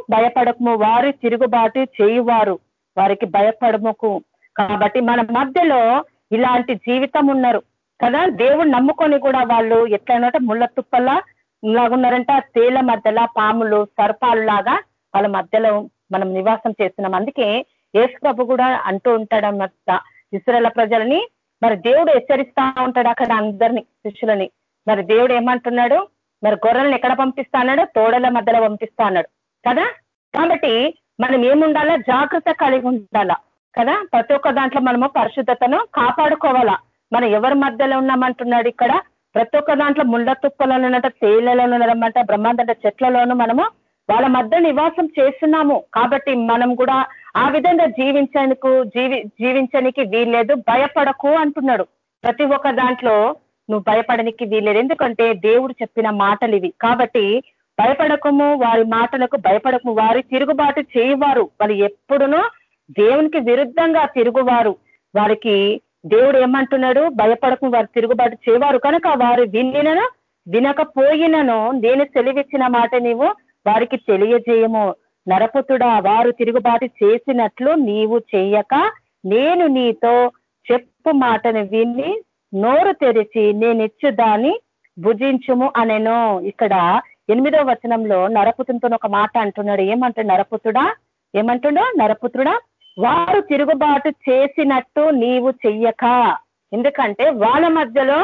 భయపడకము. వారి తిరుగుబాటు చేయువారు వారికి భయపడముకు. కాబట్టి మన మధ్యలో ఇలాంటి జీవితం ఉన్నారు. కదా? దేవుడు నమ్ముకొని కూడా వాళ్ళు ఎట్లయినట్టు ముళ్ళ తుప్పల్లా ఇలాగున్నారంటే తేల మధ్యలా పాములు సర్పాలు లాగా వాళ్ళ మధ్యలో మనం నివాసం చేస్తున్నాం. అందుకే యేసు ప్రభు కూడా అంటూ ఉంటాడన్నమాట. ఇస్రాల ప్రజలని మరి దేవుడు హెచ్చరిస్తా ఉంటాడు అక్కడ అందరినీ శిష్యులని. మరి దేవుడు ఏమంటున్నాడు? మరి గొర్రెలను ఎక్కడ పంపిస్తా అన్నాడు? తోడల మధ్యలో పంపిస్తా అన్నాడు. కదా? కాబట్టి మనం ఏముండాలా? జాగ్రత్త కలిగి ఉండాలా? కదా? ప్రతి ఒక్క దాంట్లో మనము పరిశుద్ధతను కాపాడుకోవాలా? మనం ఎవరి మధ్యలో ఉన్నామంటున్నాడు ఇక్కడ? ప్రతి ఒక్క దాంట్లో ముళ్ళ తుప్పలను ఉన్నట తేళ్ళలోను ఉన్నమాట బ్రహ్మాండ చెట్లలోనూ మనము వాళ్ళ మధ్య నివాసం చేస్తున్నాము. కాబట్టి మనం కూడా ఆ విధంగా జీవించడానికి జీవి జీవించడానికి వీల్లేదు భయపడకు అంటున్నాడు. ప్రతి ఒక్క దాంట్లో నువ్వు భయపడనికి వీల్లేదు. ఎందుకంటే దేవుడు చెప్పిన మాటలు ఇవి. కాబట్టి భయపడకము వారి మాటలకు భయపడకము. వారి తిరుగుబాటు చేయవారు. వాళ్ళు ఎప్పుడునూ దేవునికి విరుద్ధంగా తిరుగువారు. వారికి దేవుడు ఏమంటున్నాడు? భయపడకు వారు తిరుగుబాటు చేయవారు. కనుక వారు వినినను వినకపోయినను నేను సెలివిచ్చిన మాట నీవు వారికి తెలియజేయము. నరపుతుడా వారు తిరుగుబాటు చేసినట్లు నీవు చెయ్యక నేను నీతో చెప్పు మాటను విని నోరు తెరిచి నేనిచ్చు దాన్ని భుజించుము అనెను. ఇక్కడ ఎనిమిదో వచనంలో నరపుతునితో ఒక మాట అంటున్నాడు. ఏమంటాడు నరపుతుడా ఏమంటుడు? నరపుత్రుడా వారు తిరుగుబాటు చేసినట్టు నీవు చెయ్యక. ఎందుకంటే వాళ్ళ మధ్యలో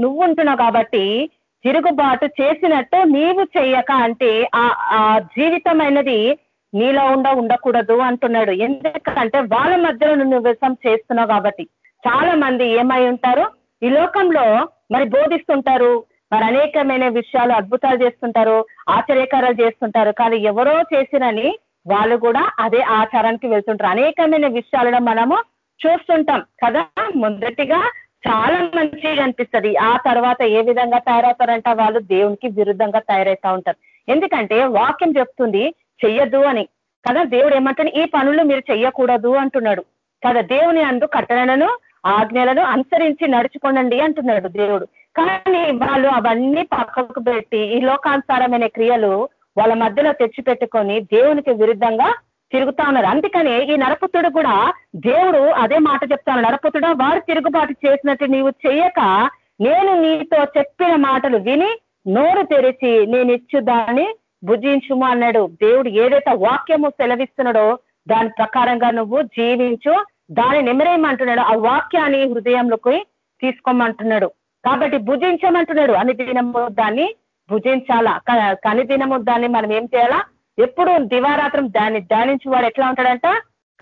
నువ్వు ఉంటున్నావు కాబట్టి తిరుగుబాటు చేసినట్టు నీవు చెయ్యక అంటే ఆ జీవితం అనేది నీలో ఉండ ఉండకూడదు అంటున్నాడు. ఎందుకంటే వాళ్ళ మధ్యలో నువ్వు వ్యసం చేస్తున్నావు కాబట్టి. చాలా మంది ఏమై ఉంటారు? ఈ లోకంలో మరి బోధిస్తుంటారు. మరి అనేకమైన విషయాలు అద్భుతాలు చేస్తుంటారు ఆశ్చర్యకారాలు చేస్తుంటారు. కానీ ఎవరో చేసినని వాళ్ళు కూడా అదే ఆచారానికి వెళ్తుంటారు. అనేకమైన విషయాలను మనము చూస్తుంటాం కదా. మొదటిగా చాలా మంచిగా అనిపిస్తుంది. ఆ తర్వాత ఏ విధంగా తయారవుతారంట వాళ్ళు దేవునికి విరుద్ధంగా తయారవుతా ఉంటారు. ఎందుకంటే వాక్యం చెప్తుంది చెయ్యద్దు అని. కదా దేవుడు ఏమంటాడు? ఈ పనులు మీరు చెయ్యకూడదు అంటున్నాడు. కదా దేవుని అందు కట్టడలను ఆజ్ఞలను అనుసరించి నడుచుకోనండి అంటున్నాడు దేవుడు. కానీ వాళ్ళు అవన్నీ పక్కకు పెట్టి ఈ లోకానుసారమైన క్రియలు వాళ్ళ మధ్యలో తెచ్చిపెట్టుకొని దేవునికి విరుద్ధంగా తిరుగుతా ఉన్నారు. అందుకనే ఈ నరపుతుడు కూడా దేవుడు అదే మాట చెప్తాను. నరపుతుడు వారు తిరుగుబాటు చేసినట్టు నీవు చేయక నేను నీతో చెప్పిన మాటలు విని నోరు తెరిచి నేను ఇచ్చు దాన్ని భుజించుము అన్నాడు. దేవుడు ఏదైతే వాక్యము సెలవిస్తున్నాడో దాని ప్రకారంగా నువ్వు జీవించు. దాని నిమరేయమంటున్నాడు ఆ వాక్యాన్ని హృదయంలోకి తీసుకోమంటున్నాడు. కాబట్టి భుజించమంటున్నాడు. అని దినము దాన్ని భుజించాలా? కని దినము దాన్ని మనం ఏం చేయాలా? ఎప్పుడు దివారాత్రం దాన్ని ధ్యానించి వాడు ఎట్లా ఉంటాడంట?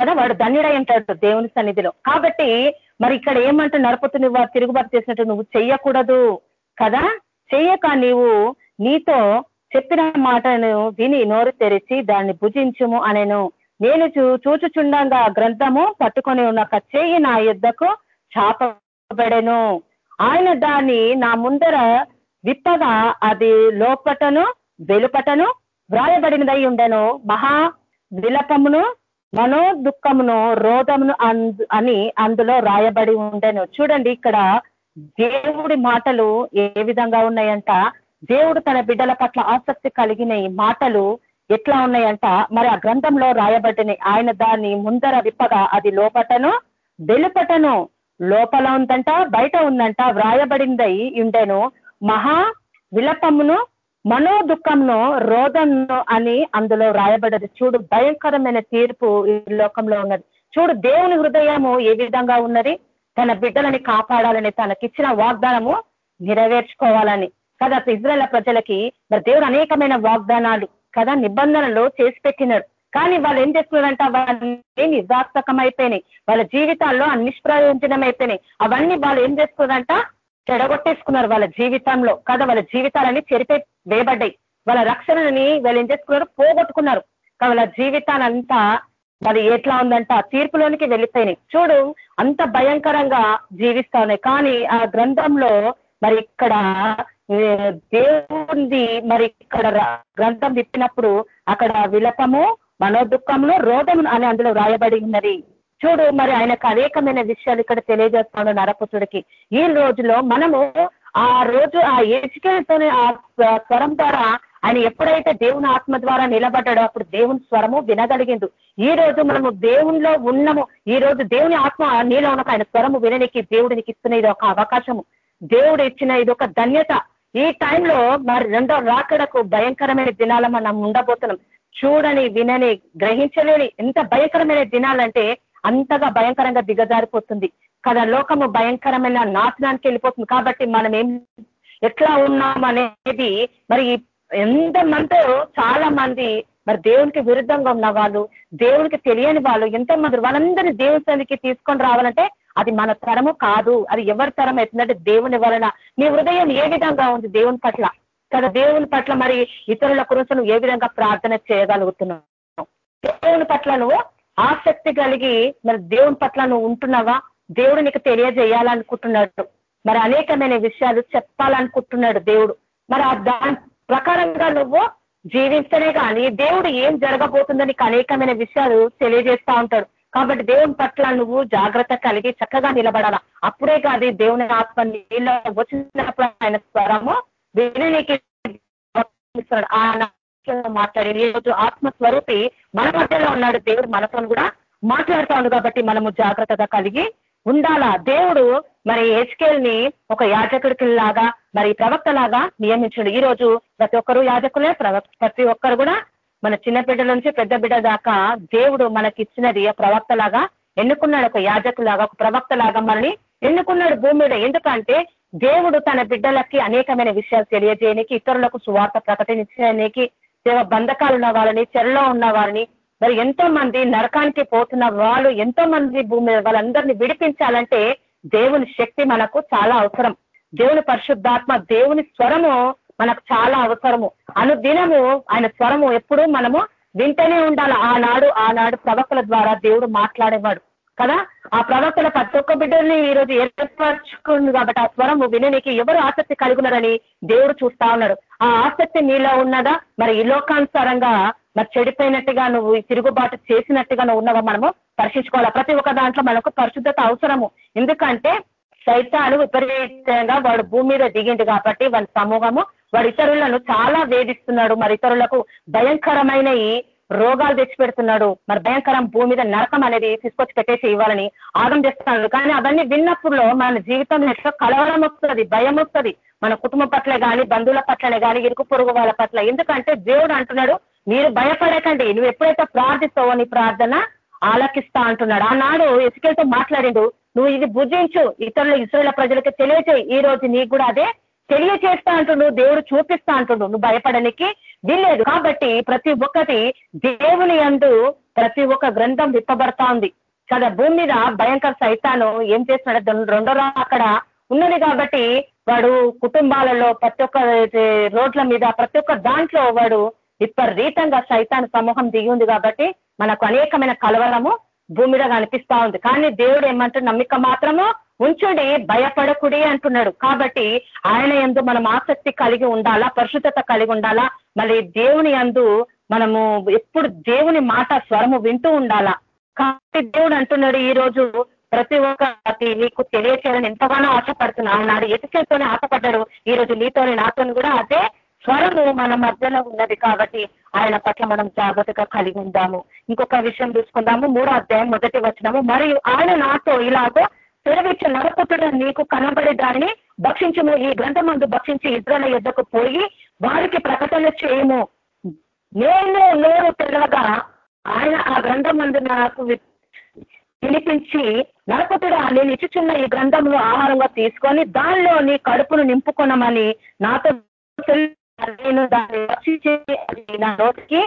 కదా వాడు ధన్యుడై ఉంటాడు దేవుని సన్నిధిలో. కాబట్టి మరి ఇక్కడ ఏమంటూ నడుపుతు నువ్వు తిరుగుబాటు చేసినట్టు నువ్వు చెయ్యకూడదు. కదా? చెయ్యక నీవు నీతో చెప్పిన మాటను విని నోరు తెరిచి దాన్ని భుజించుము అనేను. నేను చూచుచుండగా గ్రంథము పట్టుకొని ఉన్న చెయ్యి నా యుద్ధకు చాపబడెను. ఆయన దాన్ని నా ముందర విప్పగా అది లోపటను వెలుపటను వ్రాయబడినదై ఉండెను. మహా విలపమును మనో దుఃఖమును రోధమును అని అందులో రాయబడి ఉండెను. చూడండి ఇక్కడ దేవుడి మాటలు ఏ విధంగా ఉన్నాయంట? దేవుడు తన బిడ్డల పట్ల ఆసక్తి కలిగిన మాటలు ఎట్లా ఉన్నాయంట? మరి ఆ గ్రంథంలో రాయబడినాయి. ఆయన దాన్ని ముందర విప్పగా అది లోపటను వెలుపటను లోపల ఉందంట బయట ఉందంట వ్రాయబడిందై ఉండెను. మహా విలపమును మనో దుఃఖంను రోధంను అని అందులో రాయబడ్డది చూడు భయంకరమైన తీర్పు ఈ లోకంలో ఉన్నది. చూడు దేవుని హృదయము ఏ విధంగా ఉన్నది? తన బిడ్డలని కాపాడాలని తనకిచ్చిన వాగ్దానము నెరవేర్చుకోవాలని. కదా ఇజ్రాయల్ ప్రజలకి మరి దేవుడు అనేకమైన వాగ్దానాలు కదా నిబంధనలు చేసి పెట్టినారు కానీ వాళ్ళు ఏం చేస్తున్నారంట? అవన్నీ నిజాస్తకం అయిపోయినాయి వాళ్ళ జీవితాల్లో నిష్ప్రయోజనం అయిపోయినాయి అవన్నీ వాళ్ళు ఏం చేస్తున్నారంట? చెడగొట్టేసుకున్నారు వాళ్ళ జీవితంలో. కదా వాళ్ళ జీవితాలని చెరిపే వేయబడ్డాయి. వాళ్ళ రక్షణని వాళ్ళు ఏం చేసుకున్నారు? పోగొట్టుకున్నారు. వాళ్ళ జీవితాలంతా మరి ఎట్లా ఉందంట తీర్పులోనికి వెళ్ళిపోయినాయి. చూడు అంత భయంకరంగా జీవిస్తా ఉన్నాయి. కానీ ఆ గ్రంథంలో మరి ఇక్కడ దేవుంది మరి ఇక్కడ గ్రంథం విప్పినప్పుడు అక్కడ విలపము మనోదుఖంలో రోగం అని అందులో రాయబడి ఉన్నది. చూడు మరి ఆయనకు అనేకమైన విషయాలు ఇక్కడ తెలియజేస్తాడు నరపుతుడికి ఈ రోజులో మనము ఆ రోజు ఆ ఏజికేతోనే ఆ స్వరం ద్వారా ఆయన ఎప్పుడైతే దేవుని ఆత్మ ద్వారా నిలబడ్డాడో అప్పుడు దేవుని స్వరము వినగలిగింది ఈ రోజు మనము దేవునిలో ఉన్నము. ఈ రోజు దేవుని ఆత్మ నీలో ఉన్న ఆయన స్వరము విననికి దేవుడికి ఇస్తున్న ఇది ఒక అవకాశము. దేవుడు ఇచ్చిన ఇది ఒక ధన్యత. ఈ టైంలో మరి రెండో రాకడకు భయంకరమైన దినాల మనం ఉండబోతున్నాం. చూడని వినని గ్రహించలేని ఎంత భయంకరమైన దినాలంటే అంతగా భయంకరంగా దిగజారిపోతుంది. కదా లోకము భయంకరమైన నాశనానికి వెళ్ళిపోతుంది. కాబట్టి మనం ఏం ఎట్లా ఉన్నాం అనేది మరి ఎంతమందో చాలా మంది మరి దేవునికి విరుద్ధంగా ఉన్న వాళ్ళు దేవునికి తెలియని వాళ్ళు ఎంతమంది వాళ్ళందరినీ దేవుని సన్నిధికి తీసుకొని రావాలంటే అది మన తరము కాదు. అది ఎవరి తరం అవుతుందంటే దేవుని వలన. మీ హృదయం ఏ విధంగా ఉంది దేవుని పట్ల? కదా దేవుని పట్ల మరి ఇతరుల గురించి ఏ విధంగా ప్రార్థన చేయగలుగుతున్నావు? దేవుని పట్ల నువ్వు ఆసక్తి కలిగి మరి దేవుని పట్ల నువ్వు ఉంటున్నావా? దేవుడు నీకు తెలియజేయాలనుకుంటున్నాడు. మరి అనేకమైన విషయాలు చెప్పాలనుకుంటున్నాడు దేవుడు. మరి దాని ప్రకారంగా నువ్వు జీవిస్తేనే కానీ దేవుడు ఏం జరగబోతుందో నీకు అనేకమైన విషయాలు తెలియజేస్తా ఉంటాడు. కాబట్టి దేవుని పట్ల నువ్వు జాగ్రత్త కలిగి చక్కగా నిలబడాలా. అప్పుడే కాదు దేవుని ఆత్మ నీళ్ళ వచ్చినప్పుడు ఆయన స్వరము వినికి ఆయన ముఖ్యంగా మాట్లాడి ఈరోజు ఆత్మస్వరూపి మన మధ్యలో ఉన్నాడు. దేవుడు మనతో కూడా మాట్లాడుతాడు కాబట్టి మనము జాగ్రత్తగా కలిగి ఉండాలా? దేవుడు మరి హెచ్కేల్ని ఒక యాజకుడికి లాగా మరి ప్రవక్త లాగా నియమించడు. ఈ రోజు ప్రతి ఒక్కరు యాజకులే ప్రతి ఒక్కరు కూడా మన చిన్న బిడ్డల నుంచి పెద్ద బిడ్డ దాకా దేవుడు మనకి ఇచ్చినది ప్రవక్త లాగా ఎన్నుకున్నాడు. ఒక యాజకులాగా ఒక ప్రవక్త లాగా మనని ఎన్నుకున్నాడు భూమి మీద. ఎందుకంటే దేవుడు తన బిడ్డలకి అనేకమైన విషయాలు తెలియజేయనికి ఇతరులకు సువార్త ప్రకటించడానికి దేవ బంధకాలు ఉన్న వాళ్ళని చెరలో ఉన్న వారిని మరి ఎంతో మంది నరకానికి పోతున్న వాళ్ళు ఎంతో మంది భూమి వాళ్ళందరినీ విడిపించాలంటే దేవుని శక్తి మనకు చాలా అవసరం. దేవుని పరిశుద్ధాత్మ దేవుని స్వరము మనకు చాలా అవసరము. అనుదినము ఆయన స్వరము ఎప్పుడు మనము వింటనే ఉండాలి. ఆనాడు ఆనాడు ప్రవక్తల ద్వారా దేవుడు మాట్లాడేవాడు. కదా? ఆ ప్రవక్తల ప్రతి ఒక్క బిడ్డల్ని ఈరోజు ఏర్పరచుకుంది కాబట్టి ఆ స్వరం విననికి ఎవరు ఆసక్తి కలుగున్నారని దేవుడు చూస్తా ఉన్నాడు. ఆ ఆసక్తి నీలో ఉన్నదా? మరి ఈ లోకానుసారంగా మరి చెడిపోయినట్టుగా నువ్వు తిరుగుబాటు చేసినట్టుగా నువ్వు ఉన్నవా మనము? పరీక్షించుకోవాలి? ప్రతి ఒక్క దాంట్లో మనకు పరిశుద్ధత అవసరము. ఎందుకంటే సైతాను విపరీతంగా వాడు భూమి మీద దిగిండు కాబట్టి వాడి సమూహము వాడు ఇతరులను చాలా వేధిస్తున్నాడు. మరి ఇతరులకు భయంకరమైన రోగాలు తెచ్చిపెడుతున్నాడు. మరి భయంకరం భూమి మీద నరకం అనేది తీసుకొచ్చి పెట్టేసి ఇవ్వాలని ఆగం చేస్తున్నాడు. కానీ అవన్నీ విన్నప్పుడులో మన జీవితంలో ఎట్లా కలవరం వస్తుంది భయం వస్తుంది. మన కుటుంబం పట్ల కానీ బంధువుల పట్లనే కానీ ఇరుకు పొరుగు వాళ్ళ పట్ల. ఎందుకంటే దేవుడు అంటున్నాడు మీరు భయపడకండి. నువ్వు ఎప్పుడైతే ప్రార్థిస్తావో నీ ప్రార్థన ఆలకిస్తా అంటున్నాడు. ఆనాడు ఎసుకెళ్తూ మాట్లాడిండు నువ్వు ఇది భుజించు. ఇతరుల ఇతరుల ప్రజలకి తెలియచేయి. ఈ రోజు నీకు కూడా అదే తెలియచేస్తా అంటుండు దేవుడు చూపిస్తా అంటుండు. నువ్వు భయపడనికి వీలేదు కాబట్టి ప్రతి ఒక్కటి దేవుని అందు ప్రతి ఒక్క గ్రంథం విప్పబడతా ఉంది కదా భూమి మీద భయంకర సైతాను ఏం చేస్తున్నాడు? రెండో అక్కడ ఉన్నది కాబట్టి వాడు కుటుంబాలలో ప్రతి ఒక్క రోడ్ల మీద ప్రతి ఒక్క దాంట్లో వాడు విపరీతంగా సైతాన్ సమూహం దిగి ఉంది కాబట్టి మనకు అనేకమైన కలవరము భూమి మీద కనిపిస్తా ఉంది. కానీ దేవుడు ఏమంటారు నమ్మిక మాత్రము ఉంచుడి భయపడకుడి అంటున్నాడు. కాబట్టి ఆయన ఎందు మనం ఆసక్తి కలిగి ఉండాలా పరిశుద్ధత కలిగి ఉండాలా? మళ్ళీ దేవుని అందు మనము ఎప్పుడు దేవుని మాట స్వరము వింటూ ఉండాలా? కాబట్టి దేవుడు అంటున్నాడు ఈ రోజు ప్రతి ఒక్కటి నీకు తెలియచేయాలని ఎంతగానో ఆశపడుతున్నా. నాడు ఎటుకేతోనే ఆశపడ్డాడు. ఈ రోజు నీతోని నాతోని కూడా అదే స్వరము మన మధ్యలో ఉన్నది కాబట్టి ఆయన పట్ల మనం జాగ్రత్తగా కలిగి ఉందాము. ఇంకొక విషయం చూసుకుందాము. మూడో అధ్యాయం మొదటి వచ్చినాము మరియు ఆయన నాతో ఇలాగో సెలవిచ్చిన నరపుతుడు నీకు కనబడే దానిని భక్షించము. ఈ గ్రంథమందు భక్షించి ఇద్దరుల యుద్ధకు పోయి వారికి ప్రకటన చేయము. నేను నోరు తెలవగా ఆయన ఆ గ్రంథమందు నాకు వినిపించి నరపతుడా నేను ఇచ్చుచున్న ఈ గ్రంథంలో ఆహారంగా తీసుకొని దానిలో నీ కడుపును నింపుకున్నామని నాతో నేను దాన్ని రక్షించి నా నోటికి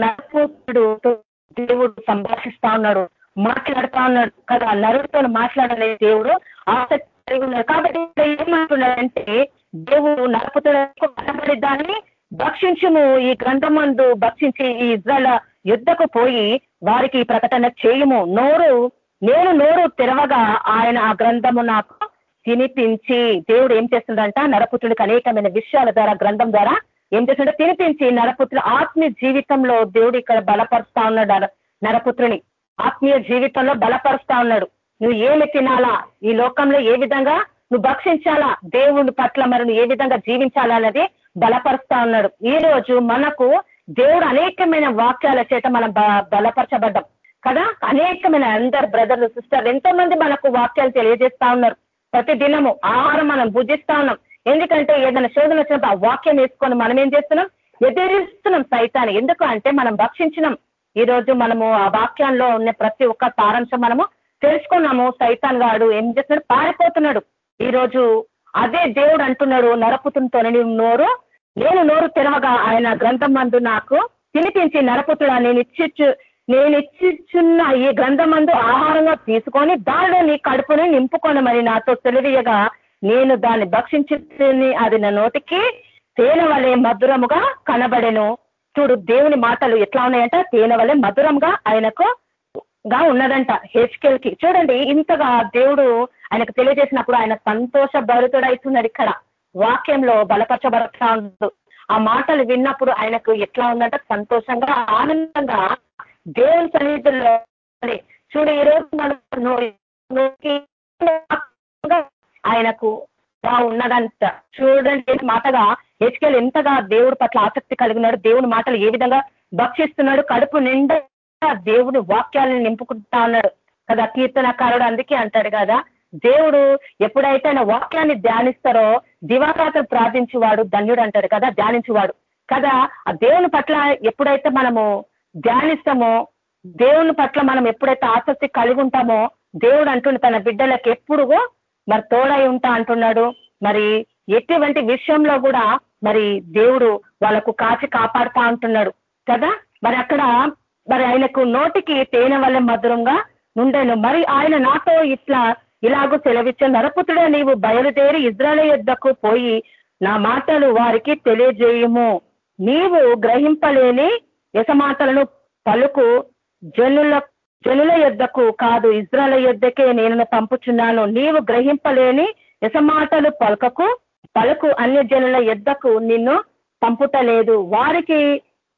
నరపుతుడు దేవుడు సంభాషిస్తా ఉన్నాడు మాట్లాడుతా ఉన్నాడు కదా. నరుడితో మాట్లాడలే దేవుడు ఆసక్తి కలిగి ఉన్నాడు. కాబట్టి ఏమంటున్నాడంటే దేవుడు నరపుతుడు కనబడి దాన్ని భక్షించుము ఈ గ్రంథమందు భక్షించి ఈ ఇజ్రాల యుద్ధకు పోయి వారికి ప్రకటన చేయము. నోరు నేను నోరు తెరవగా ఆయన ఆ గ్రంథము నాకు తినిపించి దేవుడు ఏం చేస్తుందంట? నరపుత్రుడికి అనేకమైన విషయాల ద్వారా గ్రంథం ద్వారా ఏం చేస్తుంటే తినిపించి నరపుత్రుడు ఆత్మీయ జీవితంలో దేవుడు ఇక్కడ బలపరుస్తా ఉన్నాడు. నరపుత్రుని ఆత్మీయ జీవితంలో బలపరుస్తా ఉన్నాడు. నువ్వు ఏమి తినాలా? ఈ లోకంలో ఏ విధంగా నువ్వు భక్షించాలా? దేవుడి పట్ల మరి నువ్వు ఏ విధంగా జీవించాలా అనేది బలపరుస్తా ఉన్నాడు. ఈ రోజు మనకు దేవుడు అనేకమైన వాక్యాల చేత మనం బలపరచబడ్డాం. కదా? అనేకమైన అందరు బ్రదర్లు సిస్టర్ ఎంతో మంది మనకు వాక్యాలు తెలియజేస్తా ఉన్నారు. ప్రతి దినము ఆహారం మనం భుజిస్తా ఉన్నాం. ఎందుకంటే ఏదైనా శోధన వచ్చినప్పుడు ఆ వాక్యం వేసుకొని మనం ఏం చేస్తున్నాం? ఎదిరిస్తున్నాం సైతాన్ని. ఎందుకు అంటే మనం భక్షించినాం. ఈ రోజు మనము ఆ వాక్యంలో ఉన్న ప్రతి ఒక్క సారాంశం మనము తెలుసుకున్నాము. సైతాన్ గాడు ఏం చేస్తున్నాడు? పారిపోతున్నాడు. ఈ రోజు అదే దేవుడు అంటున్నాడు నరపుతునితో నోరు నేను నోరు తెరవగా ఆయన గ్రంథం మందు నాకు తినిపించి నరపుతుడా నేను ఇచ్చి నేను ఇచ్చిచున్న ఈ గ్రంథమందు ఆహారంగా తీసుకొని దానిలో నీ కడుపుని నింపుకొని మరి నాతో తెలియగా నేను దాన్ని భక్షించి అది నా నోటికి తేనె వలె మధురముగా కనబడెను. చూడు దేవుని మాటలు ఎట్లా ఉన్నాయంట తేనె వలె మధురంగా ఆయనకు గా ఉన్నదంట హెచ్కెల్కి చూడండి ఇంతగా దేవుడు ఆయనకు తెలియజేసినప్పుడు ఆయన సంతోష భరితుడవుతున్నాడు ఇక్కడ. వాక్యంలో బలపరచబడతా ఆ మాటలు విన్నప్పుడు ఆయనకు ఎట్లా ఉందంట సంతోషంగా ఆనందంగా దేవుని సన్నిధిలో చూడు ఈరోజు మనం ఆయనకు ఉన్నదంత చూడండి మాటగా హెచ్కెల్ ఎంతగా దేవుడి పట్ల ఆసక్తి కలిగినాడు. దేవుని మాటలు ఏ విధంగా భక్షిస్తున్నాడు? కడుపు నిండా దేవుడు వాక్యాలను నింపుకుంటా ఉన్నాడు. కదా కీర్తనకారుడు అందుకే అంటాడు కదా దేవుడు ఎప్పుడైతే ఆయన వాక్యాన్ని ధ్యానిస్తారో దివారాత్రి ప్రార్థించేవాడు ధన్యుడు అంటాడు కదా ధ్యానించేవాడు. కదా ఆ దేవుని పట్ల ఎప్పుడైతే మనము ధ్యానిస్తామో దేవుని పట్ల మనం ఎప్పుడైతే ఆసక్తి కలిగి ఉంటామో దేవుడు అంటుండే తన బిడ్డలకు ఎప్పుడు మరి తోడై ఉంటా అంటున్నాడు. మరి ఎటువంటి విషయంలో కూడా మరి దేవుడు వాళ్ళకు కాచి కాపాడుతా అంటున్నాడు. కదా? మరి అక్కడ మరి ఆయనకు నోటికి తేనె వల్ల మధురంగా నుండెను. మరి ఆయన నాతో ఇట్లా ఇలాగూ సెలవిచ్చాను నరపుతుడే నీవు బయలుదేరి ఇజ్రాయల్ యుద్ధకు పోయి నా మాటలు వారికి తెలియజేయము. నీవు గ్రహింపలేని యసమాటలను పలుకు జనుల జనుల యుద్ధకు కాదు ఇజ్రాల యుద్ధకే నేను పంపుచున్నాను. నీవు గ్రహింపలేని యసమాటలు పలకకు పలుకు అన్య జనుల యుద్ధకు నిన్ను పంపుటలేదు. వారికి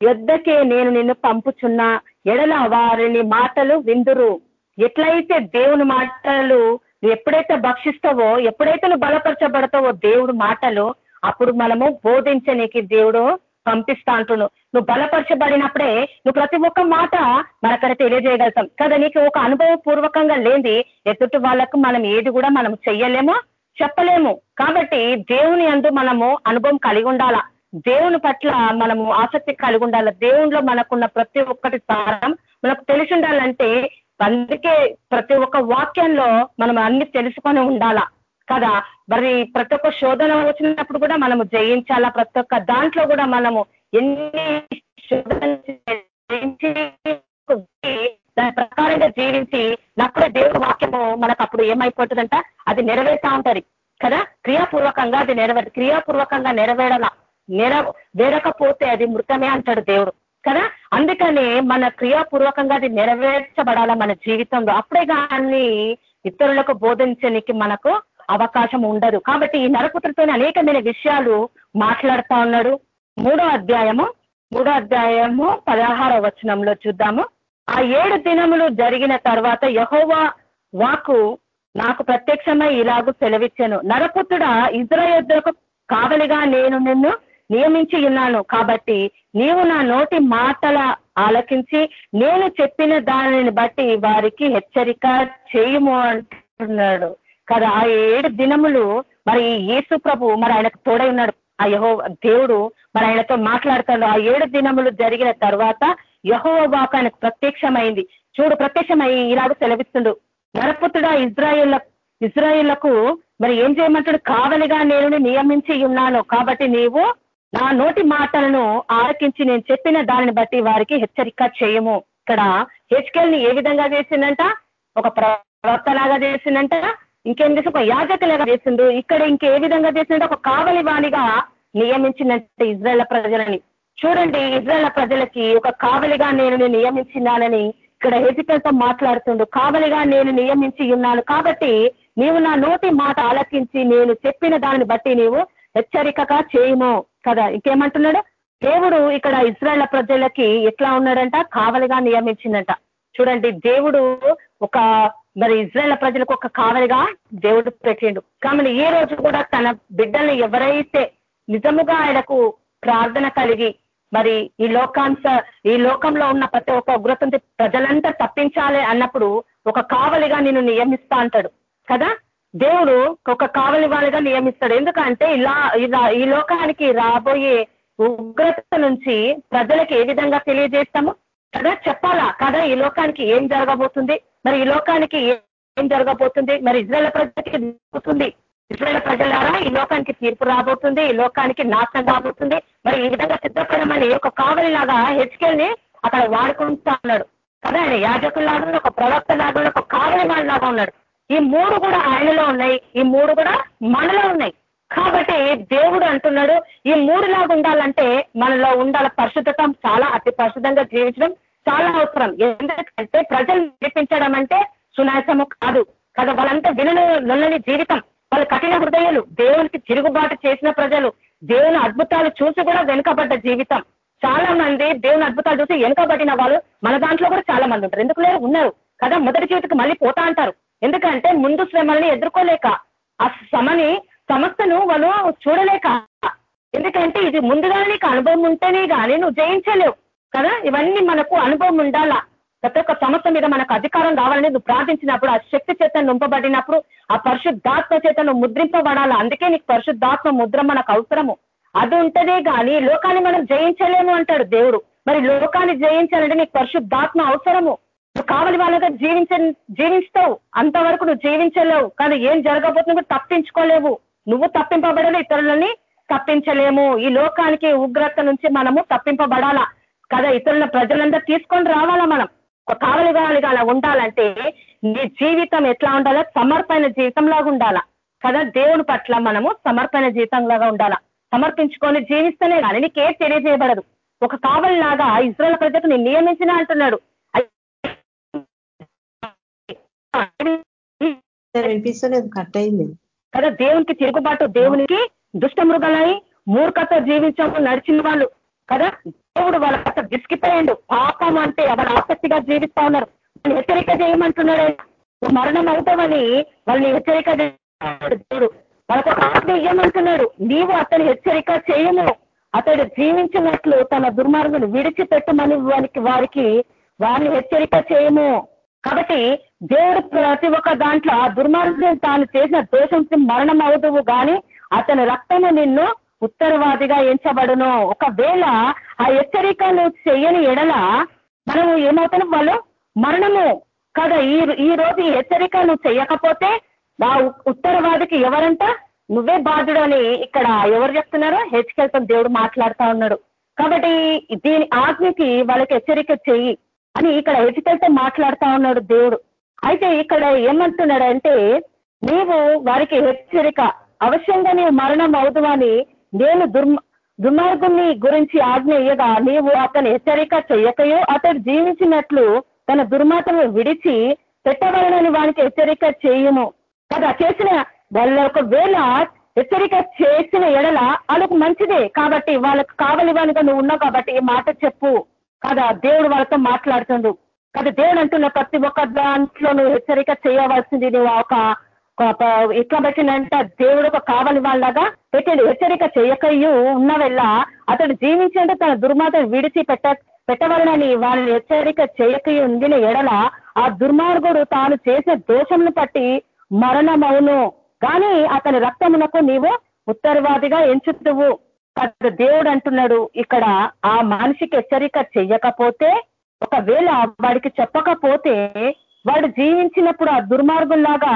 యుద్ధకే నేను నిన్ను పంపుచున్నా. ఎడల వారిని మాటలు విందురు. ఎట్లయితే దేవుని మాటలు ఎప్పుడైతే భక్షిస్తావో ఎప్పుడైతే నువ్వు బలపరచబడతావో దేవుడు మాటలు అప్పుడు మనము బోధించనీకి దేవుడు పంపిస్తా అంటును నువ్వు బలపరచబడినప్పుడే నువ్వు ప్రతి ఒక్క మాట మనకడ తెలియజేయగలుగుతాం. కదా నీకు ఒక అనుభవ పూర్వకంగా లేని ఎదుటి వాళ్ళకు మనం ఏది కూడా మనం చెయ్యలేము చెప్పలేము. కాబట్టి దేవుని అందు మనము అనుభవం కలిగి ఉండాలా. దేవుని పట్ల మనము ఆసక్తి కలిగి ఉండాలి. దేవునిలో మనకున్న ప్రతి ఒక్కటి సారం మనకు తెలిసి ఉండాలంటే అందుకే ప్రతి ఒక్క వాక్యంలో మనం అన్ని తెలుసుకొని ఉండాలా. కదా? మరి ప్రతి ఒక్క శోధన వచ్చినప్పుడు కూడా మనము జయించాలా? ప్రతి ఒక్క దాంట్లో కూడా మనము ఎన్ని శోధన దాని ప్రకారంగా జీవించి నాకు దేవుడు వాక్యము మనకు అప్పుడు ఏమైపోతుందంట? అది నెరవేరుతా ఉంటది. కదా? క్రియాపూర్వకంగా అది నెరవేరు క్రియాపూర్వకంగా నెరవేరాల? నెర వేరకపోతే అది మృతమే అంటాడు దేవుడు. కదా? అందుకనే మన క్రియాపూర్వకంగా అది నెరవేర్చబడాల మన జీవితంలో? అప్పుడే కానీ ఇతరులకు బోధించడానికి మనకు అవకాశం ఉండదు. కాబట్టి ఈ నరపుత్రతో అనేకమైన విషయాలు మాట్లాడుతా ఉన్నాడు. మూడో అధ్యాయము మూడో అధ్యాయము పదహార వచనంలో చూద్దాము. ఆ ఏడు దినములు జరిగిన తర్వాత యహోవా వాకు నాకు ప్రత్యక్షమై ఇలాగూ సెలవిచ్చాను. నరపుత్రుడా ఇజ్రాయద్రకు కావలిగా నేను నిన్ను నియమించి ఉన్నాను. కాబట్టి నీవు నా నోటి మాటల ఆలకించి నేను చెప్పిన దానిని బట్టి వారికి హెచ్చరిక చేయము అంటున్నాడు. కదా? ఆ ఏడు దినములు మరి యేసు ప్రభు మరి ఆయనకు తోడై ఉన్నాడు. ఆ యహో దేవుడు మరి ఆయనతో మాట్లాడతాడు. ఆ ఏడు దినములు జరిగిన తర్వాత యహో వాకు ఆయనకు ప్రత్యక్షమైంది. చూడు ప్రత్యక్షమై ఇలాగ సెలవిస్తుండు. నరపుతుడా ఇజ్రాయిల్ ఇజ్రాయేళ్ళకు మరి ఏం చేయమంటాడు? కావలిగా నేను నియమించి ఉన్నాను. కాబట్టి నీవు నా నోటి మాటలను ఆలకించి నేను చెప్పిన దానిని బట్టి వారికి హెచ్చరిక చేయము. ఇక్కడ హెచ్కెల్ని ఏ విధంగా చేసిందంట ఒక ప్రవర్తలాగా చేసిందంట ఇంకేం చేసి ఒక యాజకులుగా చేసిండు. ఇక్కడ ఇంకే విధంగా చేసిందంటే ఒక కావలి వాణిగా నియమించినట్టు ఇజ్రాయల్ ప్రజలని. చూడండి ఇజ్రాయల్ ప్రజలకి ఒక కావలిగా నేను నియమించినానని ఇక్కడ హెజికల్తో మాట్లాడుతుండు. కావలిగా నేను నియమించి ఉన్నాను కాబట్టి నీవు నా నోటి మాట ఆలకించి నేను చెప్పిన దాన్ని బట్టి నీవు హెచ్చరికగా చేయము కదా. ఇంకేమంటున్నాడు? దేవుడు ఇక్కడ ఇజ్రాయల్ ప్రజలకి ఎట్లా ఉన్నాడంట? కావలిగా నియమించిందంట చూడండి దేవుడు ఒక మరి ఇజ్రాయల్ ప్రజలకు ఒక కావలిగా దేవుడు పెట్టిండు. కాబట్టి ఏ రోజు కూడా తన బిడ్డల్ని ఎవరైతే నిజముగా ఆయనకు ప్రార్థన కలిగి మరి ఈ లోకాంశ ఈ లోకంలో ఉన్న ప్రతి ఒక్క ఉగ్రత ప్రజలంతా తప్పించాలి అన్నప్పుడు ఒక కావలిగా నేను నియమిస్తా అంటాడు. కదా? దేవుడు ఒక కావలి వాళ్ళగా నియమిస్తాడు. ఎందుకంటే ఇలా ఇలా ఈ లోకానికి రాబోయే ఉగ్రత నుంచి ప్రజలకు ఏ విధంగా తెలియజేస్తాము కదా? చెప్పాలా? కదా ఈ లోకానికి ఏం జరగబోతుంది? మరి ఈ లోకానికి ఏం జరగబోతుంది? మరి ఇజ్రాయల్ ప్రజలకి జరుగుతుంది? ఇజ్రాయల్ ప్రజలారా ఈ లోకానికి తీర్పు రాబోతుంది ఈ లోకానికి నాశనం రాబోతుంది. మరి ఈ విధంగా సిద్ధపడమని ఒక కావలిలాగా హెచ్కెల్ని అక్కడ వాడుకుంటా ఉన్నాడు. కదా ఆయన? యాజకులాగా ఒక ప్రవక్త లాగా ఒక కావలి లాగా ఉన్నాడు. ఈ మూడు కూడా ఆయనలో ఉన్నాయి. ఈ మూడు కూడా మనలో ఉన్నాయి. కాబట్టి దేవుడు అంటున్నాడు ఈ మూడు లాగా ఉండాలంటే మనలో ఉండాల పరిశుద్ధత చాలా అతి పరిశుద్ధంగా జీవించడం చాలా అవసరం. ఎందుకంటే ప్రజలు నడిపించడం అంటే సునాశము కాదు. కదా వాళ్ళంతా వినని నొల్లని జీవితం. వాళ్ళు కఠిన హృదయాలు దేవునికి తిరుగుబాటు చేసిన ప్రజలు దేవుని అద్భుతాలు చూసి కూడా వెనుకబడ్డ జీవితం. చాలా మంది దేవుని అద్భుతాలు చూసి వెనుకబడిన వాళ్ళు మన దాంట్లో కూడా చాలా మంది ఉంటారు. ఎందుకు లేరు? ఉన్నారు. కదా మొదటి జీవితకు మళ్ళీ పోతా అంటారు. ఎందుకంటే ముందు శ్రమల్ని ఎదుర్కోలేక ఆ శ్రమని సమస్యను వాళ్ళు చూడలేక. ఎందుకంటే ఇది ముందుగా నీకు అనుభవం ఉంటేనే కానీ నువ్వు జయించలేవు. కదా? ఇవన్నీ మనకు అనుభవం ఉండాలా? ప్రతి ఒక్క సమస్య మీద మనకు అధికారం రావాలని నువ్వు ప్రార్థించినప్పుడు ఆ శక్తి చేత నింపబడినప్పుడు ఆ పరిశుద్ధాత్మ చేత నువ్వు ముద్రింపబడాలా? అందుకే నీకు పరిశుద్ధాత్మ ముద్ర మనకు అవసరము. అది ఉంటదే కానీ లోకాన్ని మనం జయించలేము అంటాడు దేవుడు. మరి లోకాన్ని జయించాలంటే నీకు పరిశుద్ధాత్మ అవసరము. నువ్వు కావలి వాళ్ళగా జీవించ జీవిస్తావు అంతవరకు నువ్వు జీవించలేవు. కానీ ఏం జరగబోతుందో తప్పించుకోలేవు. నువ్వు తప్పింపబడలే ఇతరులని తప్పించలేము. ఈ లోకానికి ఉగ్రత నుంచి మనము తప్పింపబడాలా? కదా ఇతరుల ప్రజలందరూ తీసుకొని రావాలా మనం? ఒక కావలి వాళ్ళగా అలా ఉండాలంటే నీ జీవితం ఎట్లా ఉండాలా? సమర్పణ జీవితంలాగా ఉండాలా? కదా దేవుని పట్ల మనము సమర్పణ జీవితంలాగా ఉండాలా? సమర్పించుకొని జీవిస్తేనే కానీ నీకేం తెలియజేయబడదు. ఒక కావలి లాగా ఇజ్రాయల్ ప్రజలకు నేను నియమించిన అంటున్నాడు. వినిపిస్తలేదు కట్ అయింది. కదా దేవునికి తిరుగుబాటు దేవునికి దుష్ట మృగాలని మూర్ఖత జీవించము నడిచిన వాళ్ళు. కదా దేవుడు వాళ్ళ పట్ల విసిగిపోయాడు. పాపం అంటే వాళ్ళు ఆసక్తిగా జీవిస్తా ఉన్నారు. వాళ్ళు హెచ్చరిక చేయమంటున్నాడు. మరణం అవుతామని వాళ్ళని హెచ్చరిక దేవుడు వాళ్ళకు ఆజ్ఞ ఇయ్యమంటున్నాడు. నీవు అతని హెచ్చరిక చేయము. అతడు జీవించినట్లు తన దుర్మార్గును విడిచిపెట్టమని వారికి వారికి వారిని హెచ్చరిక చేయము. కాబట్టి దేవుడు ప్రతి ఒక్క దాంట్లో ఆ దుర్మార్గం తాను చేసిన దోషం మరణం అవుతువు కానీ అతని రక్తము నిన్ను ఉత్తరవాదిగా ఎంచబడును. ఒకవేళ ఆ హెచ్చరికలు చేయని ఎడల మనము ఏమవుతాం వాళ్ళు? మరణము. కదా ఈ ఈ రోజు ఈ హెచ్చరిక నువ్వు చేయకపోతే ఆ ఉత్తరవాదికి ఎవరంట? నువ్వే బాధ్యుడు అని ఇక్కడ ఎవరు చెప్తున్నారో? హెచ్కెళ్తా దేవుడు మాట్లాడుతా ఉన్నాడు. కాబట్టి దీని ఆజ్ఞకి వాళ్ళకి హెచ్చరిక చెయ్యి అని ఇక్కడ హెచ్కెళ్తే మాట్లాడుతా ఉన్నాడు దేవుడు. అయితే ఇక్కడ ఏమంటున్నాడంటే నీవు వారికి హెచ్చరిక అవశ్యంగా నీవు మరణం అవుదువని నేను దుర్మ దుర్మార్గుని గురించి ఆజ్ఞ ఇయ్యగా నీవు అతను హెచ్చరిక చెయ్యకయో అతడు జీవించినట్లు తన దుర్మార్గను విడిచి పెట్టబడనని వానికి హెచ్చరిక చేయము. కదా చేసిన వాళ్ళ ఒకవేళ హెచ్చరిక చేసిన ఎడల వాళ్ళకు మంచిదే కాబట్టి వాళ్ళకు కావలివానిగా నువ్వు ఉన్నావు కాబట్టి ఈ మాట చెప్పు. కదా దేవుడు వాళ్ళతో మాట్లాడుతుండు. కదా దేవుడు అంటున్న ప్రతి ఒక్క దాంట్లో నువ్వు హెచ్చరిక చేయవలసింది నువ్వు ఒక ఎట్లా పెట్టినంట దేవుడు ఒక కావలి వాళ్ళగా పెట్టండి. హెచ్చరిక చేయకయ్యూ ఉన్న వెళ్ళ అతడు జీవించంటే తన దుర్మాత విడిచి పెట్ట పెట్టవలనని వాళ్ళని హెచ్చరిక చేయకయ్యి ఉండిన ఎడల ఆ దుర్మార్గుడు తాను చేసే దోషంను పట్టి మరణమవును. కానీ అతని రక్తమునకు నీవు ఉత్తరవాదిగా ఎంచుతువు దేవుడు అంటున్నాడు. ఇక్కడ ఆ మనిషికి హెచ్చరిక చెయ్యకపోతే ఒకవేళ వాడికి చెప్పకపోతే వాడు జీవించినప్పుడు ఆ దుర్మార్గుల్లాగా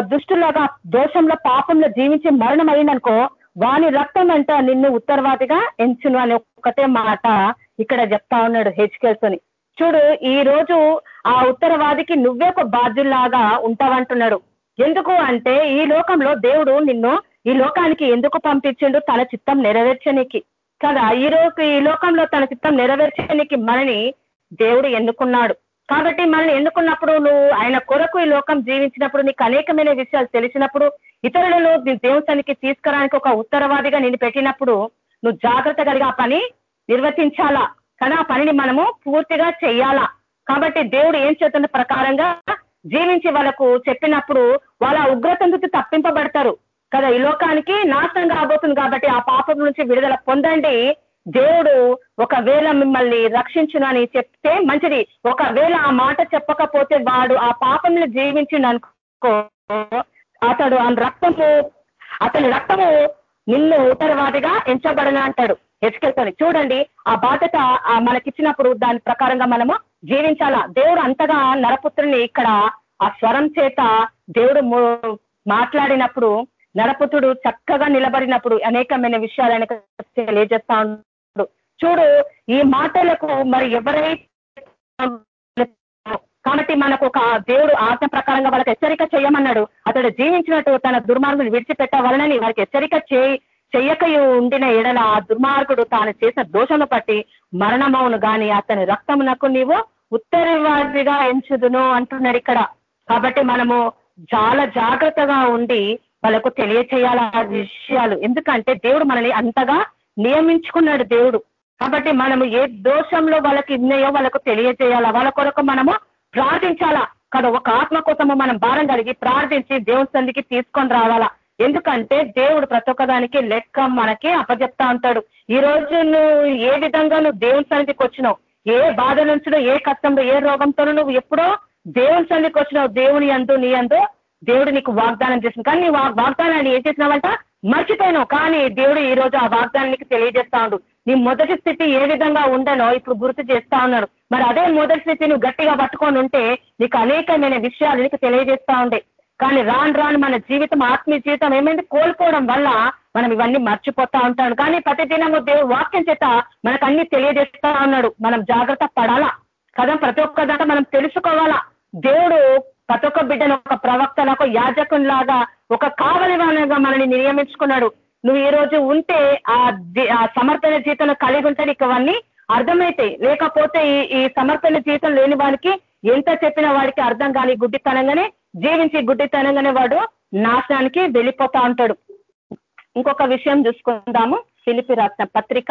దుష్టులాగా దోషంలో పాపంలో జీవించి మరణం అయిందనుకో వాని రక్తం అంట నిన్ను ఉత్తరవాదిగా ఎంచును అని ఒక్కటే మాట ఇక్కడ చెప్తా ఉన్నాడు హెచ్కేల్తోని చూడు ఈ రోజు ఆ ఉత్తరవాదికి నువ్వే ఒక బాధ్యుల్లాగా ఉంటావంటున్నాడు. ఎందుకు అంటే ఈ లోకంలో దేవుడు నిన్ను ఈ లోకానికి ఎందుకు పంపించిండు తన చిత్తం నెరవేర్చనికి. కదా ఈ రోజు ఈ లోకంలో తన చిత్తం నెరవేర్చనికి మనని దేవుడు ఎన్నుకున్నాడు. కాబట్టి మనల్ని ఎన్నుకున్నప్పుడు నువ్వు ఆయన కొరకు ఈ లోకం జీవించినప్పుడు నీకు అనేకమైన విషయాలు తెలిసినప్పుడు ఇతరులను దేవుతానికి తీసుకురానికి ఒక ఉత్తరవాదిగా నేను పెట్టినప్పుడు నువ్వు జాగ్రత్త కలిగి ఆ పని నిర్వర్తించాలా? కదా ఆ పనిని మనము పూర్తిగా చేయాలా కాబట్టి దేవుడు ఏం చేస్తున్న ప్రకారంగా జీవించి వాళ్ళకు చెప్పినప్పుడు వాళ్ళ ఉగ్రత నుంచి తప్పింపబడతారు. కదా ఈ లోకానికి నాశనం కాబోతుంది కాబట్టి ఆ పాపం నుంచి విడుదల పొందండి. దేవుడు ఒకవేళ మిమ్మల్ని రక్షించును అని చెప్తే మంచిది. ఒకవేళ ఆ మాట చెప్పకపోతే వాడు ఆ పాపంలో జీవించిండు అనుకో అతడు ఆ రక్తము అతని రక్తము నిన్ను ఉత్తరవాదిగా ఎంచబడన అంటాడు హెచ్కెళ్తాను చూడండి ఆ బాధ్యత మనకిచ్చినప్పుడు దాని ప్రకారంగా మనము జీవించాలా? దేవుడు అంతగా నరపుత్రుని ఇక్కడ ఆ స్వరం చేత దేవుడు మాట్లాడినప్పుడు నరపుత్రుడు చక్కగా నిలబడినప్పుడు అనేకమైన విషయాలు ఆయన తెలియజేస్తా చూడు ఈ మాటలకు మరి ఎవరైతే కాబట్టి మనకు ఒక దేవుడు ఆజ్ఞ ప్రకారంగా వాళ్ళకి హెచ్చరిక చేయమన్నాడు. అతడు జీవించినట్టు తన దుర్మార్గుని విడిచిపెట్టవాలని వారికి హెచ్చరిక చేయక ఉండిన ఎడల ఆ దుర్మార్గుడు తాను చేసిన దోషను పట్టి మరణమవును గాని అతని రక్తమునకు నీవు ఉత్తరవాదిగా ఎంచుదును అంటున్నాడు ఇక్కడ. కాబట్టి మనము చాలా జాగ్రత్తగా ఉండి వాళ్ళకు తెలియచేయాల విషయాలు. ఎందుకంటే దేవుడు మనల్ని అంతగా నియమించుకున్నాడు దేవుడు. కాబట్టి మనము ఏ దోషంలో వాళ్ళకి ఉన్నాయో వాళ్ళకు తెలియజేయాలా? వాళ్ళ కొరకు మనము ప్రార్థించాలా? కదా ఒక ఆత్మ కోసము మనం భారం కలిగి ప్రార్థించి దేవుని సందికి తీసుకొని రావాలా? ఎందుకంటే దేవుడు ప్రతి ఒక్కదానికి లెక్క మనకి అపజెప్తా ఉంటాడు. ఈ రోజు నువ్వు ఏ విధంగా నువ్వు దేవుని సన్నిధికి వచ్చినావు? ఏ బాధ నుంచినో ఏ కష్టంలో ఏ రోగంతో నువ్వు ఎప్పుడో దేవుని సన్నిధికి వచ్చినావు. దేవుని అందు నీ అందు దేవుడు నీకు వాగ్దానం చేసింది. కానీ నీ వాగ్దానాన్ని ఏం చేసినావంట? మర్చిపోయినావు. కానీ దేవుడు ఈ రోజు ఆ వాగ్దానానికి తెలియజేస్తా ఉండు. నీ మొదటి స్థితి ఏ విధంగా ఉండనో ఇప్పుడు గుర్తు చేస్తా ఉన్నాడు మరి అదే మొదటి స్థితి నువ్వు గట్టిగా పట్టుకొని ఉంటే నీకు అనేకమైన విషయాలు నీకు తెలియజేస్తా ఉండే. కానీ రాను రాను మన జీవితం ఆత్మీయ జీవితం ఏమైంది? కోల్పోవడం వల్ల మనం ఇవన్నీ మర్చిపోతా ఉంటాడు కానీ ప్రతి దినము దేవుడు వాక్యం చేత మనకు అన్ని తెలియజేస్తా ఉన్నాడు. మనం జాగ్రత్త పడాలా? కదా ప్రతి ఒక్క దాకా మనం తెలుసుకోవాలా? దేవుడు ప్రతి ఒక్క బిడ్డను ఒక ప్రవక్తలకు యాజకునిలాగా ఒక కావలిరానగా మనల్ని నియమించుకున్నాడు. నువ్వు ఈ రోజు ఉంటే ఆ సమర్పణ జీవితంలో కలిగి ఉంటే నీకు అవన్నీ అర్థమైతాయి. లేకపోతే ఈ సమర్పణ జీవితం లేని వాడికి ఎంత చెప్పిన వాడికి అర్థం కాని గుడ్డితనంగానే జీవించి గుడ్డితనంగానే వాడు నాశనానికి వెళ్ళిపోతా ఉంటాడు. ఇంకొక విషయం చూసుకుందాము. ఫిలిపి రాసిన పత్రిక.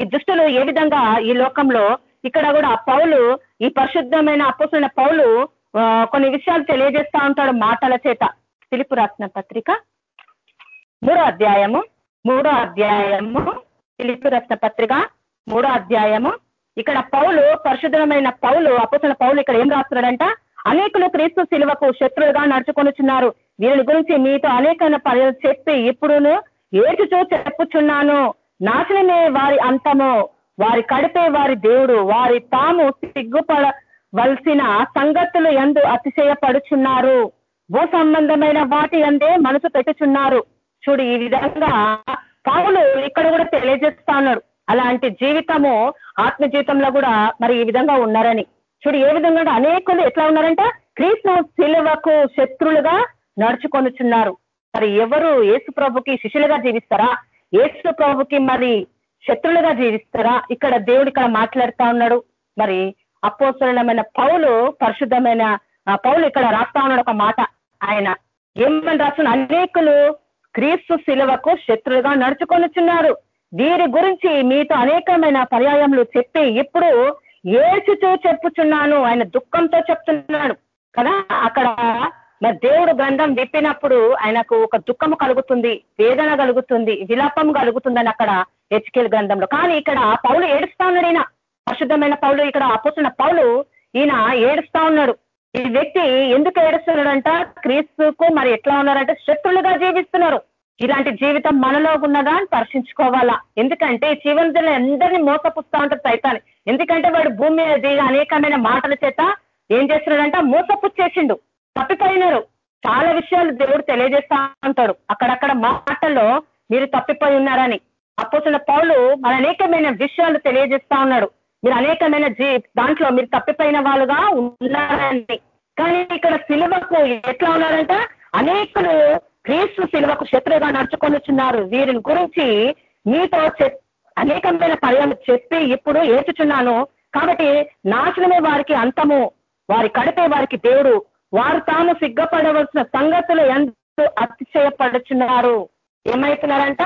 ఈ దుష్టులు ఏ విధంగా ఈ లోకంలో ఇక్కడ కూడా పౌలు ఈ పరిశుద్ధమైన అప్పుసిన పౌలు కొన్ని విషయాలు తెలియజేస్తా ఉంటాడు మాటల చేత. పిలుపు రాసిన పత్రిక. మూడో అధ్యాయము మూడో అధ్యాయము పిలుపు రత్న పత్రిక మూడో అధ్యాయము. ఇక్కడ పౌలు పరిశుద్ధమైన పౌలు అప్పుసిన పౌలు ఇక్కడ ఏం రాస్తున్నాడంట? అనేకులు క్రీస్తు శిలువకు శత్రులుగా నడుచుకొనిచున్నారు. వీరిని గురించి మీతో అనేక చెప్పి ఇప్పుడును ఏడ్చుచూ చెప్పుచున్నాను. నాశనమే వారి అంతము. వారి కడిపే వారి దేవుడు వారి తాము సిగ్గుపడవలసిన సంగతులు ఎందు అతిశయపడుచున్నారు. భూ సంబంధమైన వాటి అందే మనసు పెట్టుచున్నారు. చూడు ఈ విధంగా పౌలు ఇక్కడ కూడా తెలియజేస్తా ఉన్నాడు. అలాంటి జీవితము ఆత్మ జీవితంలో కూడా మరి ఈ విధంగా ఉన్నారని. చూడు ఏ విధంగా అనేకులు ఎట్లా ఉన్నారంట క్రీస్తు శిలువకు శత్రులుగా నడుచుకొనుచున్నారు. మరి ఎవరు యేసు ప్రభుకి శిష్యులుగా జీవిస్తారా? యేసు ప్రభుకి మరి శత్రులుగా జీవిస్తారా? ఇక్కడ దేవుడు ఇక్కడ మాట్లాడుతా ఉన్నాడు. మరి అపోసరమైన పౌలు పరిశుద్ధమైన ఆ పౌలు ఇక్కడ రాస్తా ఉన్నాడు ఒక మాట. ఆయన ఏమని రాస్తున్న అనేకులు క్రీస్తు శిలువకు శత్రులుగా నడుచుకొనిచున్నారు. వీరి గురించి మీతో అనేకమైన పర్యాయములు చెప్పి ఇప్పుడు ఏడ్చుచూ చెప్పుచున్నాను. ఆయన దుఃఖంతో చెప్తున్నాడు. కదా? అక్కడ మరి దేవుడు గ్రంథం విప్పినప్పుడు ఆయనకు ఒక దుఃఖము కలుగుతుంది వేదన కలుగుతుంది విలాపం కలుగుతుందని అక్కడ హెచ్కేల్ గ్రంథంలో. కానీ ఇక్కడ పౌలు ఏడుస్తా ఉన్నాడు ఈయన. పరిశుద్ధమైన పౌలు ఇక్కడ అపోసిన పౌలు ఈయన ఏడుస్తా ఉన్నాడు. ఈ వ్యక్తి ఎందుకు ఏడుస్తున్నాడంట? క్రీస్తుకు మరి ఎట్లా ఉన్నారంటే శత్రులుగా జీవిస్తున్నారు. ఇలాంటి జీవితం మనలో ఉన్నదా అని పరీక్షించుకోవాలా? ఎందుకంటే జీవనలో అందరినీ మోసపుస్తా ఉంటారు సైతాన్ని ఎందుకంటే వాడు భూమి మీద దిగి అనేకమైన మాటల చేత ఏం చేస్తున్నాడంట? మోసపుచ్చేసిండు. తప్పిపోయినారు. చాలా విషయాలు దేవుడు తెలియజేస్తా ఉంటాడు. అక్కడక్కడ మాటల్లో మీరు తప్పిపోయి ఉన్నారని. అపోసిన పౌలు మన అనేకమైన విషయాలు తెలియజేస్తా ఉన్నాడు. మీరు అనేకమైన జీ దాంట్లో మీరు తప్పిపోయిన వాళ్ళుగా ఉన్నారండి కానీ ఇక్కడ సిలువకు ఎట్లా ఉన్నారంట అనేకులు క్రీస్తు సిలువకు శత్రువుగా నడుచుకొనిచున్నారు వీరిని గురించి మీతో అనేకమైన పర్యాలు చెప్పి ఇప్పుడు ఏచుచున్నాను కాబట్టి నాశనమే వారికి అంతము. వారి కడిపే వారికి దేవుడు. వారు తాము సిగ్గపడవలసిన సంగతులు ఎంత అతిశయపడుచున్నారు. ఏమవుతున్నారంట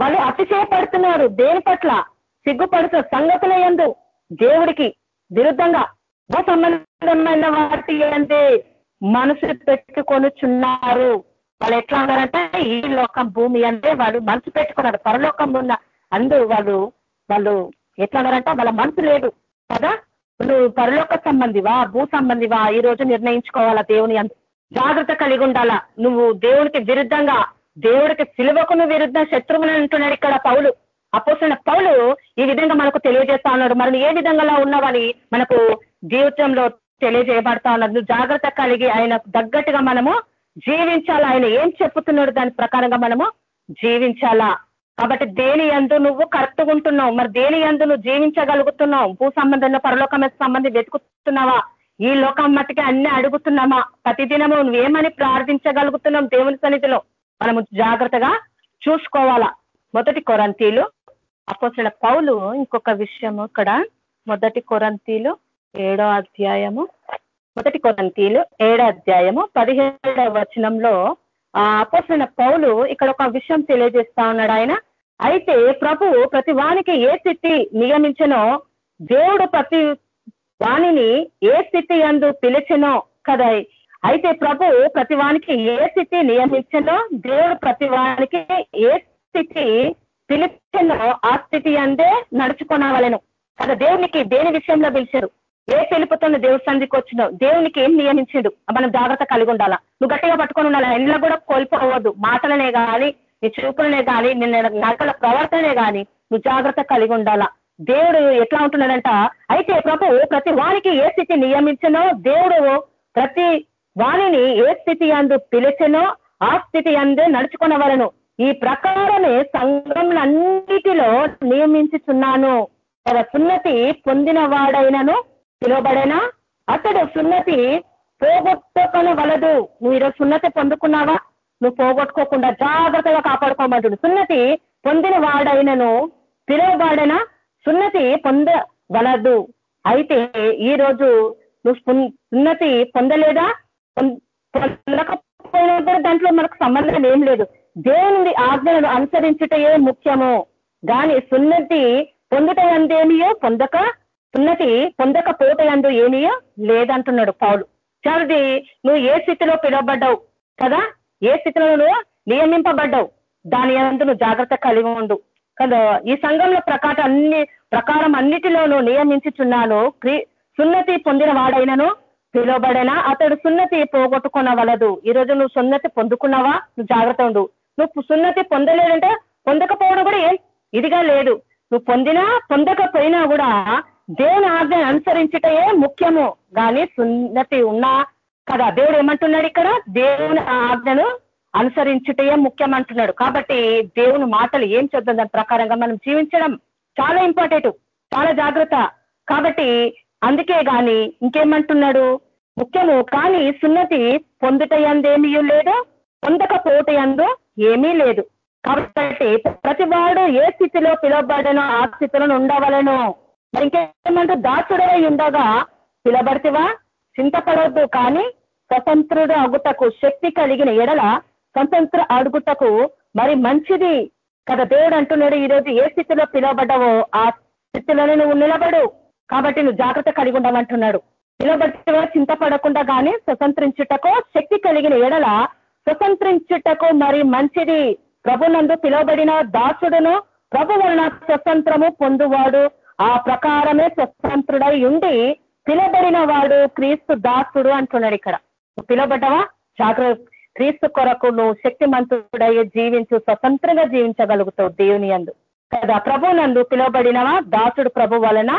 వాళ్ళు అతిశయపడుతున్నారు దేని పట్ల? సిగ్గుపడుతున్న సంగతుల ఎందు. దేవుడికి విరుద్ధంగా భూ సంబంధమైన వాటి అంటే మనసు పెట్టుకొనుచున్నారు. వాళ్ళు ఎట్లా ఉన్నారంటే ఈ లోకం భూమి అంటే వాళ్ళు మనసు పెట్టుకున్నారు. పరలోకం ఉన్న అందు వాళ్ళు వాళ్ళు ఎట్లా ఉన్నారంటే వాళ్ళ మనసు లేదు కదా? నువ్వు పరలోక సంబంధివా భూ సంబంధివా? ఈ రోజు నిర్ణయించుకోవాలా దేవుని అంత జాగ్రత్త కలిగి ఉండాలా? నువ్వు దేవునికి విరుద్ధంగా దేవుడికి సిలువకును విరుద్ధ శత్రువులు అంటున్నాడు ఇక్కడ పౌలు. అపోసిన పౌలు ఈ విధంగా మనకు తెలియజేస్తా ఉన్నాడు. మనం ఏ విధంగా ఉన్నామని మనకు జీవితంలో తెలియజేయబడతా ఉన్నాడు. జాగ్రత్త కలిగి ఆయన తగ్గట్టుగా మనము జీవించాలా? ఆయన ఏం చెప్పుతున్నాడు? దాని ప్రకారంగా మనము జీవించాలా? కాబట్టి దేని ఎందు నువ్వు కరెక్ట్గా ఉంటున్నావు మరి దేని ఎందు నువ్వు జీవించగలుగుతున్నావు? భూ సంబంధంలో పరలోకం సంబంధం వెతుకుతున్నావా? ఈ లోకం మట్టికి అన్ని అడుగుతున్నామా? ప్రతిదినము నువ్వేమని ప్రార్థించగలుగుతున్నాం దేవుని సన్నిధిలో? మనము జాగ్రత్తగా చూసుకోవాలా? మొదటి కొరంతీలు అపోసల పౌలు ఇంకొక విషయము ఇక్కడ. మొదటి కొరంతీలు ఏడో అధ్యాయము. మొదటి కొరంతీలు ఏడో అధ్యాయము పదిహేడవ వచనంలో ఆ అపోసల పౌలు ఇక్కడ ఒక విషయం తెలియజేస్తా ఉన్నాడు ఆయన. అయితే ప్రభు ప్రతి వానికి ఏ స్థితి నియమించనో దేవుడు ప్రతి వాణిని ఏ స్థితి అందు పిలిచినో కదా. అయితే ప్రభు ప్రతి వానికి ఏ స్థితి నియమించనో దేవుడు ప్రతి వానికి ఏ స్థితి పిలిచినో ఆ స్థితి అందే నడుచుకోనవలను. కదా దేవునికి దేని విషయంలో పిలిచారు? ఏ పిలుపుతున్న దేవుడి సంధికి వచ్చినో దేవునికి ఏం నియమించిండు? మనం జాగ్రత్త కలిగి ఉండాలా నువ్వు గట్టిగా పట్టుకొని ఉండాలా? ఎండ్లో కూడా కోల్పోవద్దు. మాటలనే కానీ నీ చూపులనే కానీ నిన్న నడకల ప్రవర్తనే కానీ నువ్వు జాగ్రత్త కలిగి ఉండాలా దేవుడు ఎట్లా ఉంటున్నాడంట అయితే ప్రభు ప్రతి వానికి ఏ స్థితి నియమించనో దేవుడు ప్రతి వాణిని ఏ స్థితి అందు పిలిచనో ఆ స్థితి అందే నడుచుకున్నవలను ఈ ప్రకారమే సంఘంలన్నిటిలో నియమించుచున్నాను. సున్నతి పొందిన వాడైనను పిలువబడేనా? అతడు సున్నతి పోగొట్టుకొని వలదు నువ్వు ఈరోజు సున్నతి పొందుకున్నావా? నువ్వు పోగొట్టుకోకుండా జాగ్రత్తగా కాపాడుకోమంటుడు. సున్నతి పొందిన వాడైనను పిలువబడిన? సున్నతి పొందవలదు అయితే ఈ రోజు నువ్వు సున్నతి పొందలేదా? పొందకపోయినా దాంట్లో మనకు సంబంధం ఏం లేదు. దేవుని ఆజ్ఞలను అనుసరించుటయే ముఖ్యము. దాని సున్నతి పొందుట అందేమియో పొందక సున్నతి పొందకపోతే అందు ఏమియో లేదంటున్నాడు పౌలు. చదివి నువ్వు ఏ స్థితిలో పిలువబడ్డావు? కదా? ఏ స్థితిలో నువ్వు నియమింపబడ్డావు. దాని అందు నువ్వు జాగ్రత్త కలిగి ఉండు. కదా? ఈ సంఘంలో ప్రకారం అన్ని ప్రకారం అన్నిటిలోనూ నియమించుచున్నాను. సున్నతి పొందిన వాడైనను పిలువబడైనా? అతడు సున్నతి పోగొట్టుకునవలదు. ఈ రోజు నువ్వు సున్నతి పొందుకున్నావా? నువ్వు జాగ్రత్త ఉండు. నువ్వు సున్నతి పొందలేదంటే పొందకపోవడం కూడా ఏం? ఇదిగా లేదు. నువ్వు పొందినా పొందకపోయినా కూడా దేవుని ఆజ్ఞ అనుసరించటయే ముఖ్యము. కానీ సున్నతి ఉన్నా కదా? దేవుడు ఏమంటున్నాడు ఇక్కడ? దేవుని ఆజ్ఞను అనుసరించుటయే ముఖ్యం అంటున్నాడు కాబట్టి దేవుని మాటలు ఏం చేద్దాం దాని ప్రకారంగా మనం జీవించడం చాలా ఇంపార్టెంట్. చాలా జాగ్రత్త. కాబట్టి అందుకే గాని ఇంకేమంటున్నాడు? ముఖ్యము. కానీ సున్నతి పొందుటయందేమీ లేదు. పొందకపోటయందు ఏమీ లేదు. కాబట్టి ప్రతి వాడు ఏ స్థితిలో పిలువబడనో ఆ స్థితిలో ఉండవలను. మరి ఇంకేమంటే దాచుడై ఉండగా పిలబడితివా? చింతపడవద్దు కానీ స్వతంత్రుడు అగుటకు శక్తి కలిగిన ఎడల స్వతంత్ర అడుగుటకు మరి మంచిది కదా దేవుడు అంటున్నాడు. ఈరోజు ఏ స్థితిలో పిలువబడ్డావో ఆ స్థితిలోనే నువ్వు నిలబడు. కాబట్టి నువ్వు జాగ్రత్త కలిగి ఉండమంటున్నాడు. నిలబడితే చింతపడకుండా కానీ స్వతంత్రించుటకు శక్తి కలిగిన ఎడల స్వతంత్రించుటకు మరి మంచిది. ప్రభునందు పిలువబడిన దాసుడును ప్రభు వలన స్వతంత్రము పొందువాడు. ఆ ప్రకారమే స్వతంత్రుడై ఉండి పిలబడిన వాడు క్రీస్తు దాసుడు అంటున్నాడు ఇక్కడ. పిలబడ్డవా జాగ్రత్త. క్రీస్తు కొరకు నువ్వు శక్తిమంతుడయ్యే జీవించు స్వతంత్రంగా జీవించగలుగుతావు దేవుని అందు. కదా? ప్రభు నందు పిలువబడినవా? దాసుడు ప్రభు వలన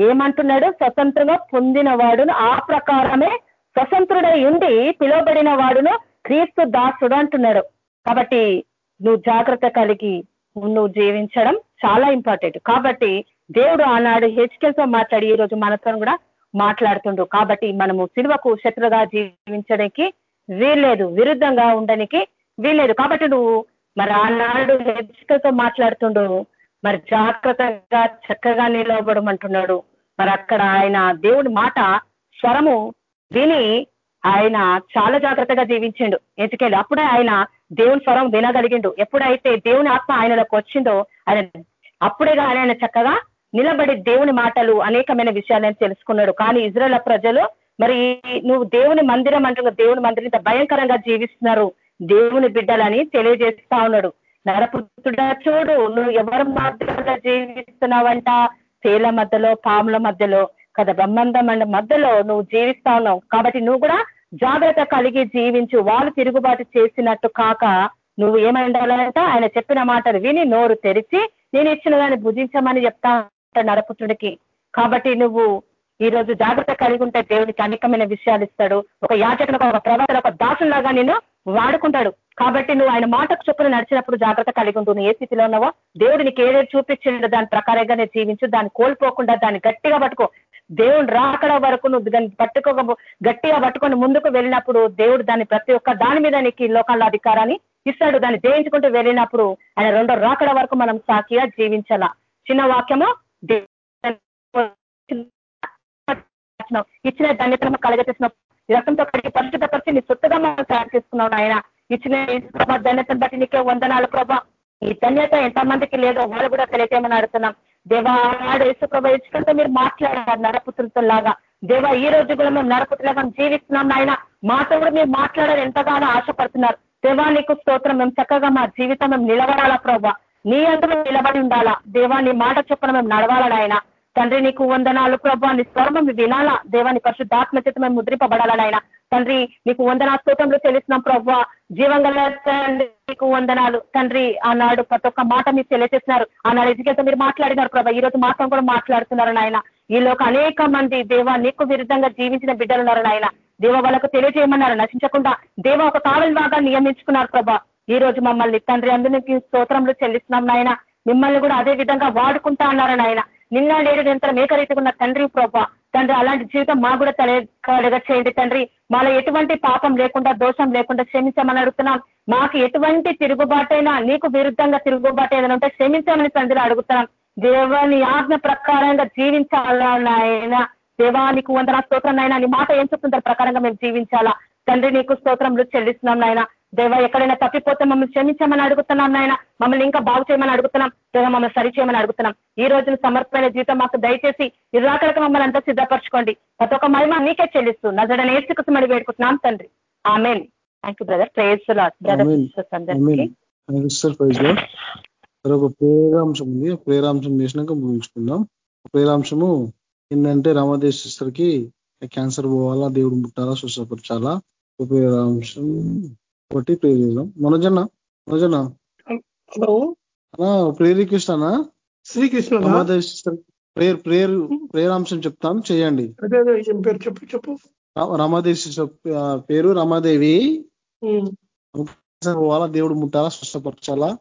ఏమంటున్నాడు? స్వతంత్రంగా పొందిన వాడును ఆ ప్రకారమే స్వతంత్రుడై ఉండి పిలువబడిన వాడును క్రీస్తు దాసుడు అంటున్నాడు. కాబట్టి నువ్వు జాగ్రత్త కలిగి నువ్వు జీవించడం చాలా ఇంపార్టెంట్. కాబట్టి దేవుడు ఆనాడు హెచ్కెల్తో మాట్లాడి ఈ రోజు మనతో కూడా మాట్లాడుతుండు. కాబట్టి మనము సిల్వకు శత్రుగా జీవించడానికి వీల్లేదు. విరుద్ధంగా ఉండడానికి వీల్లేదు. కాబట్టి నువ్వు మరి ఆనాడు హెచ్కెల్తో మాట్లాడుతుండు. మరి జాగ్రత్తగా చక్కగా నిలవబడమంటున్నాడు. మరి అక్కడ ఆయన దేవుడి మాట స్వరము విని ఆయన చాలా జాగ్రత్తగా జీవించిండు. ఎందుకంటే అప్పుడే ఆయన దేవుని స్వరం వినగలిగిండు. ఎప్పుడైతే దేవుని ఆత్మ ఆయనలోకి వచ్చిందో ఆయన అప్పుడే కానీ ఆయన చక్కగా నిలబడి దేవుని మాటలు అనేకమైన విషయాలను తెలుసుకున్నాడు. కానీ ఇజ్రాయల్ ప్రజలు మరి నువ్వు దేవుని మందిరం అంటున్న దేవుని మందిరం ఇంత భయంకరంగా జీవిస్తున్నారు దేవుని బిడ్డలని తెలియజేస్తా ఉన్నాడు. నరపుత్రుడా చూడు నువ్వు ఎవరి మధ్యలో జీవిస్తున్నావంట? తేల మధ్యలో పాముల మధ్యలో కదా బ్రహ్మండం మధ్యలో నువ్వు జీవిస్తా ఉన్నావు. కాబట్టి నువ్వు కూడా జాగ్రత్త కలిగి జీవించు. వాళ్ళు తిరుగుబాటు చేసినట్టు కాక నువ్వు ఏమైండాలంట ఆయన చెప్పిన మాటలు విని నోరు తెరిచి నేను ఇచ్చిన దాన్ని భుజించమని చెప్తా నరపుత్రుడికి. కాబట్టి నువ్వు ఈ రోజు జాగ్రత్త కలిగి ఉంటే దేవుడికి అనేకమైన విషయాలు ఇస్తాడు. ఒక యాచకులకు ఒక ప్రవర్తన ఒక దాసులాగా నేను వాడుకుంటాడు. కాబట్టి నువ్వు ఆయన మాటకు చొప్పున నడిచినప్పుడు జాగ్రత్త కలిగి ఉంటుంది ఏ స్థితిలో ఉన్నావో దేవుడు నీకు ఏదేది చూపించిండో దాని ప్రకారంగా నేను జీవించు. దాన్ని కోల్పోకుండా దాన్ని గట్టిగా పట్టుకో. దేవుడు రాకడ వరకు నువ్వు దాన్ని పట్టుకో గట్టిగా పట్టుకొని ముందుకు వెళ్ళినప్పుడు దేవుడు దాన్ని ప్రతి ఒక్క దాని మీద నీకు లోకాల అధికారాన్ని ఇస్తాడు. దాన్ని జయించుకుంటూ వెళ్ళినప్పుడు ఆయన రెండో రాకడ వరకు మనం సాకిగా జీవించాలా? చిన్న వాక్యము. ఇచ్చిన ధన్యతను కలగచేసిన రక్తంతో కడిగి పరిశుద్ధపరిచి నీ సొత్తుగా మనం తయారు చేసుకున్నావు ఆయన ఇచ్చిన ధన్యతను బట్టి నీకే వందనాలు ప్రభా. ఈ ధన్యత ఎంతమందికి లేదో వాళ్ళు కూడా తెలియజేయమని అడుగుతున్నాం. దేవా ఆనాడు యేసుప్రభ ఇచ్చినంత మీరు మాట్లాడారు నరపుత్రులతో లాగా దేవా ఈ రోజు కూడా మేము నరపుత్రులాగా జీవిస్తున్నాం నాయన. మాతో కూడా మీరు మాట్లాడారు ఎంతగానో ఆశపడుతున్నారు. దేవా నీకు స్తోత్రం. మేము చక్కగా మా జీవితం మేము నిలబడాలా ప్రభా? నీ అందరూ నిలబడి ఉండాలా? దేవా నీ మాట చొప్పున మేము నడవాలా నాయన? తండ్రి నీకు వందనాలు ప్రభా. నీ స్వరం వినాలా? దేవాని పరిశుద్ధాత్మ చేత మేము ముద్రింపబడాలనైనా తండ్రి నీకు వందనా స్తోత్రంలో తెలుస్తున్నాం ప్రభా జీవంగల తండ్రి నీకు వందనాలు. తండ్రి ఆనాడు ప్రతి ఒక్క మాట మీరు తెలియజేస్తున్నారు. ఆనాడు ఎదుగుతో మీరు మాట్లాడినారు ప్రభా ఈ రోజు మాత్రం కూడా మాట్లాడుతున్నారు నాయన. ఈలోకి అనేక మంది దేవ నీకు విరుద్ధంగా జీవించిన బిడ్డలు ఉన్నారు నాయన. దేవ వాళ్ళకు తెలియజేయమన్నారు. నశించకుండా దేవ ఒక కావలి బాగా నియమించుకున్నారు ప్రభా ఈ రోజు మమ్మల్ని తండ్రి అందరికి స్తోత్రంలో చెల్లిస్తున్నాం నాయన. మిమ్మల్ని కూడా అదే విధంగా వాడుకుంటా అన్నారు నాయన. నిన్న లేడు నిరంతరం మేకరీతిగా తండ్రి ప్రభా తండ్రి అలాంటి జీవితం మా కూడా తలగా చేయండి తండ్రి. మాలో ఎటువంటి పాపం లేకుండా దోషం లేకుండా క్షమించమని అడుగుతున్నాం. మాకు ఎటువంటి తిరుగుబాటైనా నీకు విరుద్ధంగా తిరుగుబాటు ఏదైనా ఉంటే క్షమించమని తండ్రి అడుగుతున్నాం. దేవాని ఆజ్ఞ ప్రకారంగా జీవించాలన్నాయన దేవానికి వందన స్తోత్రం నాయన. నీ మాట ఏం చెప్తుందో ప్రకారంగా మేము జీవించాలా? తండ్రి నీకు స్తోత్రంలో చెల్లిస్తున్నాం నాయన. దేవ ఎక్కడైనా తప్పిపోతే మమ్మల్ని క్షమించమని అడుగుతున్నాం నాయన. మమ్మల్ని ఇంకా బాగు చేయమని అడుగుతున్నాం. దేవ మమ్మల్ని సరి చేయమని అడుగుతున్నాం. ఈ రోజున సమర్పణ జీవితం మాకు దయచేసి ఇరాకలకు మమ్మల్ని అంతా సిద్ధపరచుకోండి. ప్రతి ఒక్క మహిమ నీకే చెల్లిస్తూ నజడ నేర్చుకు మడి వేడుకుంటున్నాం తండ్రి. Amen. Thank you brother prayers ప్రేరాంశం ఉంది. ప్రేరాంశం చేసినాక ముగించుకుందాం. ప్రేరాంశము ఏంటంటే రామదేశ్ సిస్టర్కి క్యాన్సర్ పోవాలా దేవుడు ముట్టాలా స్వస్థపరచాలా? ప్రేరాంశం ఒకటి ప్రే చేద్దాం. మనోజన్న మనోజన్న. హలో. ప్రేర్ రిక్వెస్ట్ అన్నా? శ్రీకృష్ణ ప్రేయర్ ప్రేయర్ ప్రేరాంశం చెప్తాను. చేయండి. పేరు చెప్పు చెప్పు. రమాదేవి పేరు రమాదేవి. పోవాలా? దేవుడు ముట్టాలా? స్వస్థపరచాలా?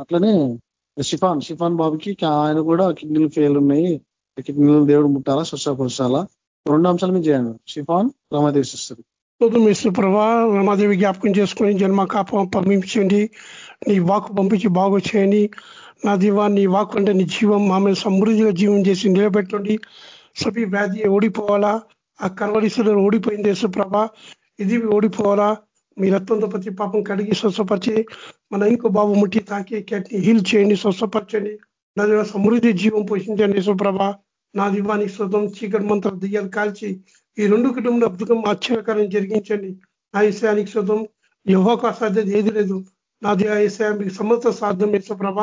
అట్లనే షిఫాన్ షిఫాన్ బాబుకి ఆయన కూడా కిడ్నీలు ఫెయిల్ ఉన్నాయి. కిడ్నీలు దేవుడు ముట్టాలా? స్వస్థపరచాలా? రెండు అంశాలు మీరు చేయండి. షిఫాన్ రమాదేవి సిస్టర్ స్తోత్రం ఇస్తు ప్రభా రమాదేవి జ్ఞాపకం చేసుకుని జన్మ కాపం పంపించండి. నీ వాకు పంపించి బాగు చేయండి. నా దీవా నీ వాకు అంటే నీ జీవం ఆమె సమృద్ధిగా జీవం చేసి నిలబెట్టండి. సభి వ్యాధి ఓడిపోవాలా? ఆ కర్వరిస్తులు ఓడిపోయింది యేసు ప్రభా. ఇది ఓడిపోవాలా? మీ రక్తంతో ప్రతి పాపం కడిగి స్వస్థపరిచి మన ఇంకో బాబు ముట్టి తాకి కెట్ని హీల్ చేయండి స్వస్థపరచండి. నా సమృద్ధి జీవం పోషించండి యేసుప్రభ నా దివానికి స్వతం చీకటి మంత్రం దియ్యాలు కాల్చి ఈ రెండు కుటుంబంలో అద్భుతం ఆశ్చర్యకరం జరిగించండి. నా విషయానికి శుతం యహోక సాధ్యత ఏది లేదు. నా దేశ మీకు సమస్త సాధ్యం యేసుప్రభ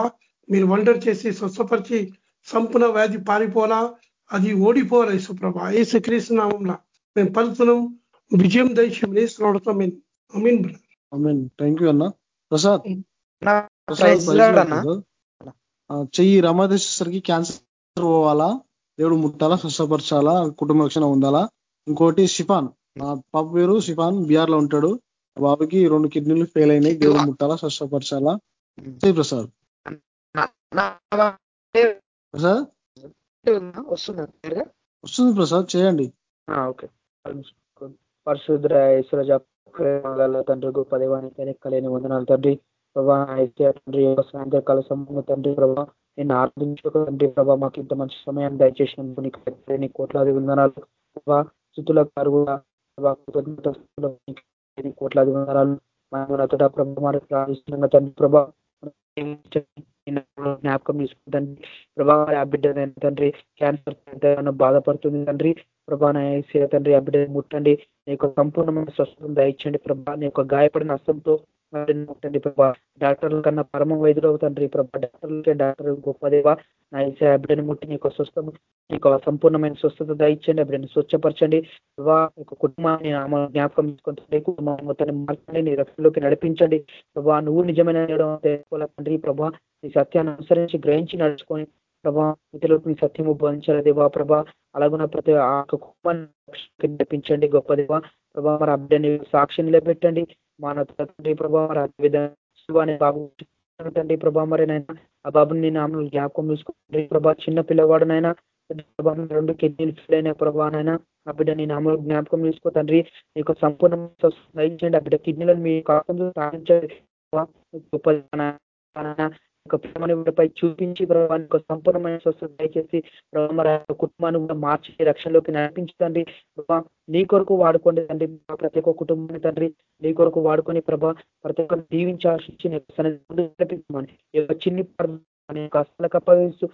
మీరు వండర్ చేసి స్వస్థపరిచి సంపూర్ణ వ్యాధి పారిపోలా. అది ఓడిపోవాలి యేసుప్రభ ఏసు క్రీస్తు నామంలో మేము పలుతున్నాం విజయం మేము అమీన్ మీన్ థ్యాంక్ యూ అన్న. ప్రసాద్. చెయ్యి రమాదేవి సిస్టర్కి క్యాన్సర్ పోవాలా? దేవుడు ముట్టాలా? స్వస్థపరచాలా? కుటుంబ రక్షణ ఉండాలా ఇంకోటి షిఫాన్. నా పాప పేరు షిఫాన్ బీఆర్లో ఉంటాడు. బాబుకి రెండు కిడ్నీలు ఫెయిల్ అయినాయి. దేవుడు ముట్టాలా స్వస్థపరచాలా? చెయ్యి ప్రసాద్? వస్తుందా? ప్రసాద్ చేయండి. ఆ, ఓకే. పరిశుద్ర ఈశ్వరజ ప్రేమగల తండ్రి గొప్ప దేవానికి లెక్కలేని వందనాలు తండ్రి. ప్రభా అయితే తండ్రి సాయంత్రకాల సమయంలో తండ్రి ప్రభా నేను ఆర్థించుకో తండ్రి ప్రభా మాకు ఇంత మంచి సమయాన్ని దయచేసినందుకు నీకు లెక్కలేని నీ కోట్లాది వందనాలు. ప్రభా స్థుతుల కరువుల కోట్లాది వందనాలు మనతోట ప్రభా మరి ప్రార్థిస్తున్న. తండ్రి ప్రభా జ్ఞాపకం తీసుకుంటండి ప్రభా ఆ బిడ్డ తండ్రి క్యాన్సర్ బాధపడుతుంది తండ్రి. ప్రభా తండ్రి ఆ బిడ్డ ముట్టండి. నీ యొక్క సంపూర్ణమైన స్వస్థతను దయచండి ప్రభా నీ యొక్క గాయపడిన హస్తంతో వారిని ప్రభా డాక్టర్ల కన్నా పరమ వైద్యులు తండ్రి. ప్రభా డాక్టర్లకే డాక్టర్ గొప్పదేవా. నా యేసయ్య ఆ బిడ్డని ముట్టి నీకు యొక్క నీకు సంపూర్ణమైన స్వస్థత దయచండి ఆ స్వచ్ఛపరచండి. ప్రభా నీ కుటుంబాన్ని జ్ఞాపకం తీసుకుంటే కుటుంబం మొత్తాన్ని మార్చండి. నీ రక్షణలోకి నడిపించండి. ప్రభా నువ్వు నిజమైన దేవుడవు తండ్రి? ప్రభా నీ సత్యాన్ని అనుసరించి గ్రహించి నడుచుకొని ప్రభా ఇతరులకు మీ సత్యము బోధించాలి దేవా? ప్రభా అలాగున్న ప్రతి ఆ కుటుంబాన్ని నడిపించండి గొప్ప దేవా. ప్రభా మరి అబ్బని సాక్షి నిలబెట్టండి. మన తండ్రి ప్రభా మరి బాబు తండ్రి ప్రభా మరి నైనా ఆ బాబుని నేను ఆమెను జ్ఞాపకం చూసుకుంటే ప్రభా చిన్న పిల్లవాడునైనా రెండు కిడ్నీలు ఫిల్ అయిన ప్రభానైనా ఆ బిడ్డ నేను ఆమె జ్ఞాపకం చూసుకో తండ్రి. నీకు సంపూర్ణ దయించండి ఆ బిడ్డ కిడ్నీలను మీ కాకుండా సాధించండి గొప్ప ఒక ప్రేమని చూపించి ప్రభావ నీకు సంపూర్ణమైన స్వస్థత దయచేసి ప్రభావ కుటుంబాన్ని కూడా మార్చి రక్షణలోకి నడిపించండి ప్రభా నీ కొరకు వాడుకోండి తండ్రి. ప్రతి ఒక్క కుటుంబాన్ని తండ్రి నీ కొరకు వాడుకొని ప్రభా ప్రతి ఒక్కరు దీవించి ఆశించి నడిపించమని యొక్క చిన్ని ప్రార్థన అప్పగిస్తూ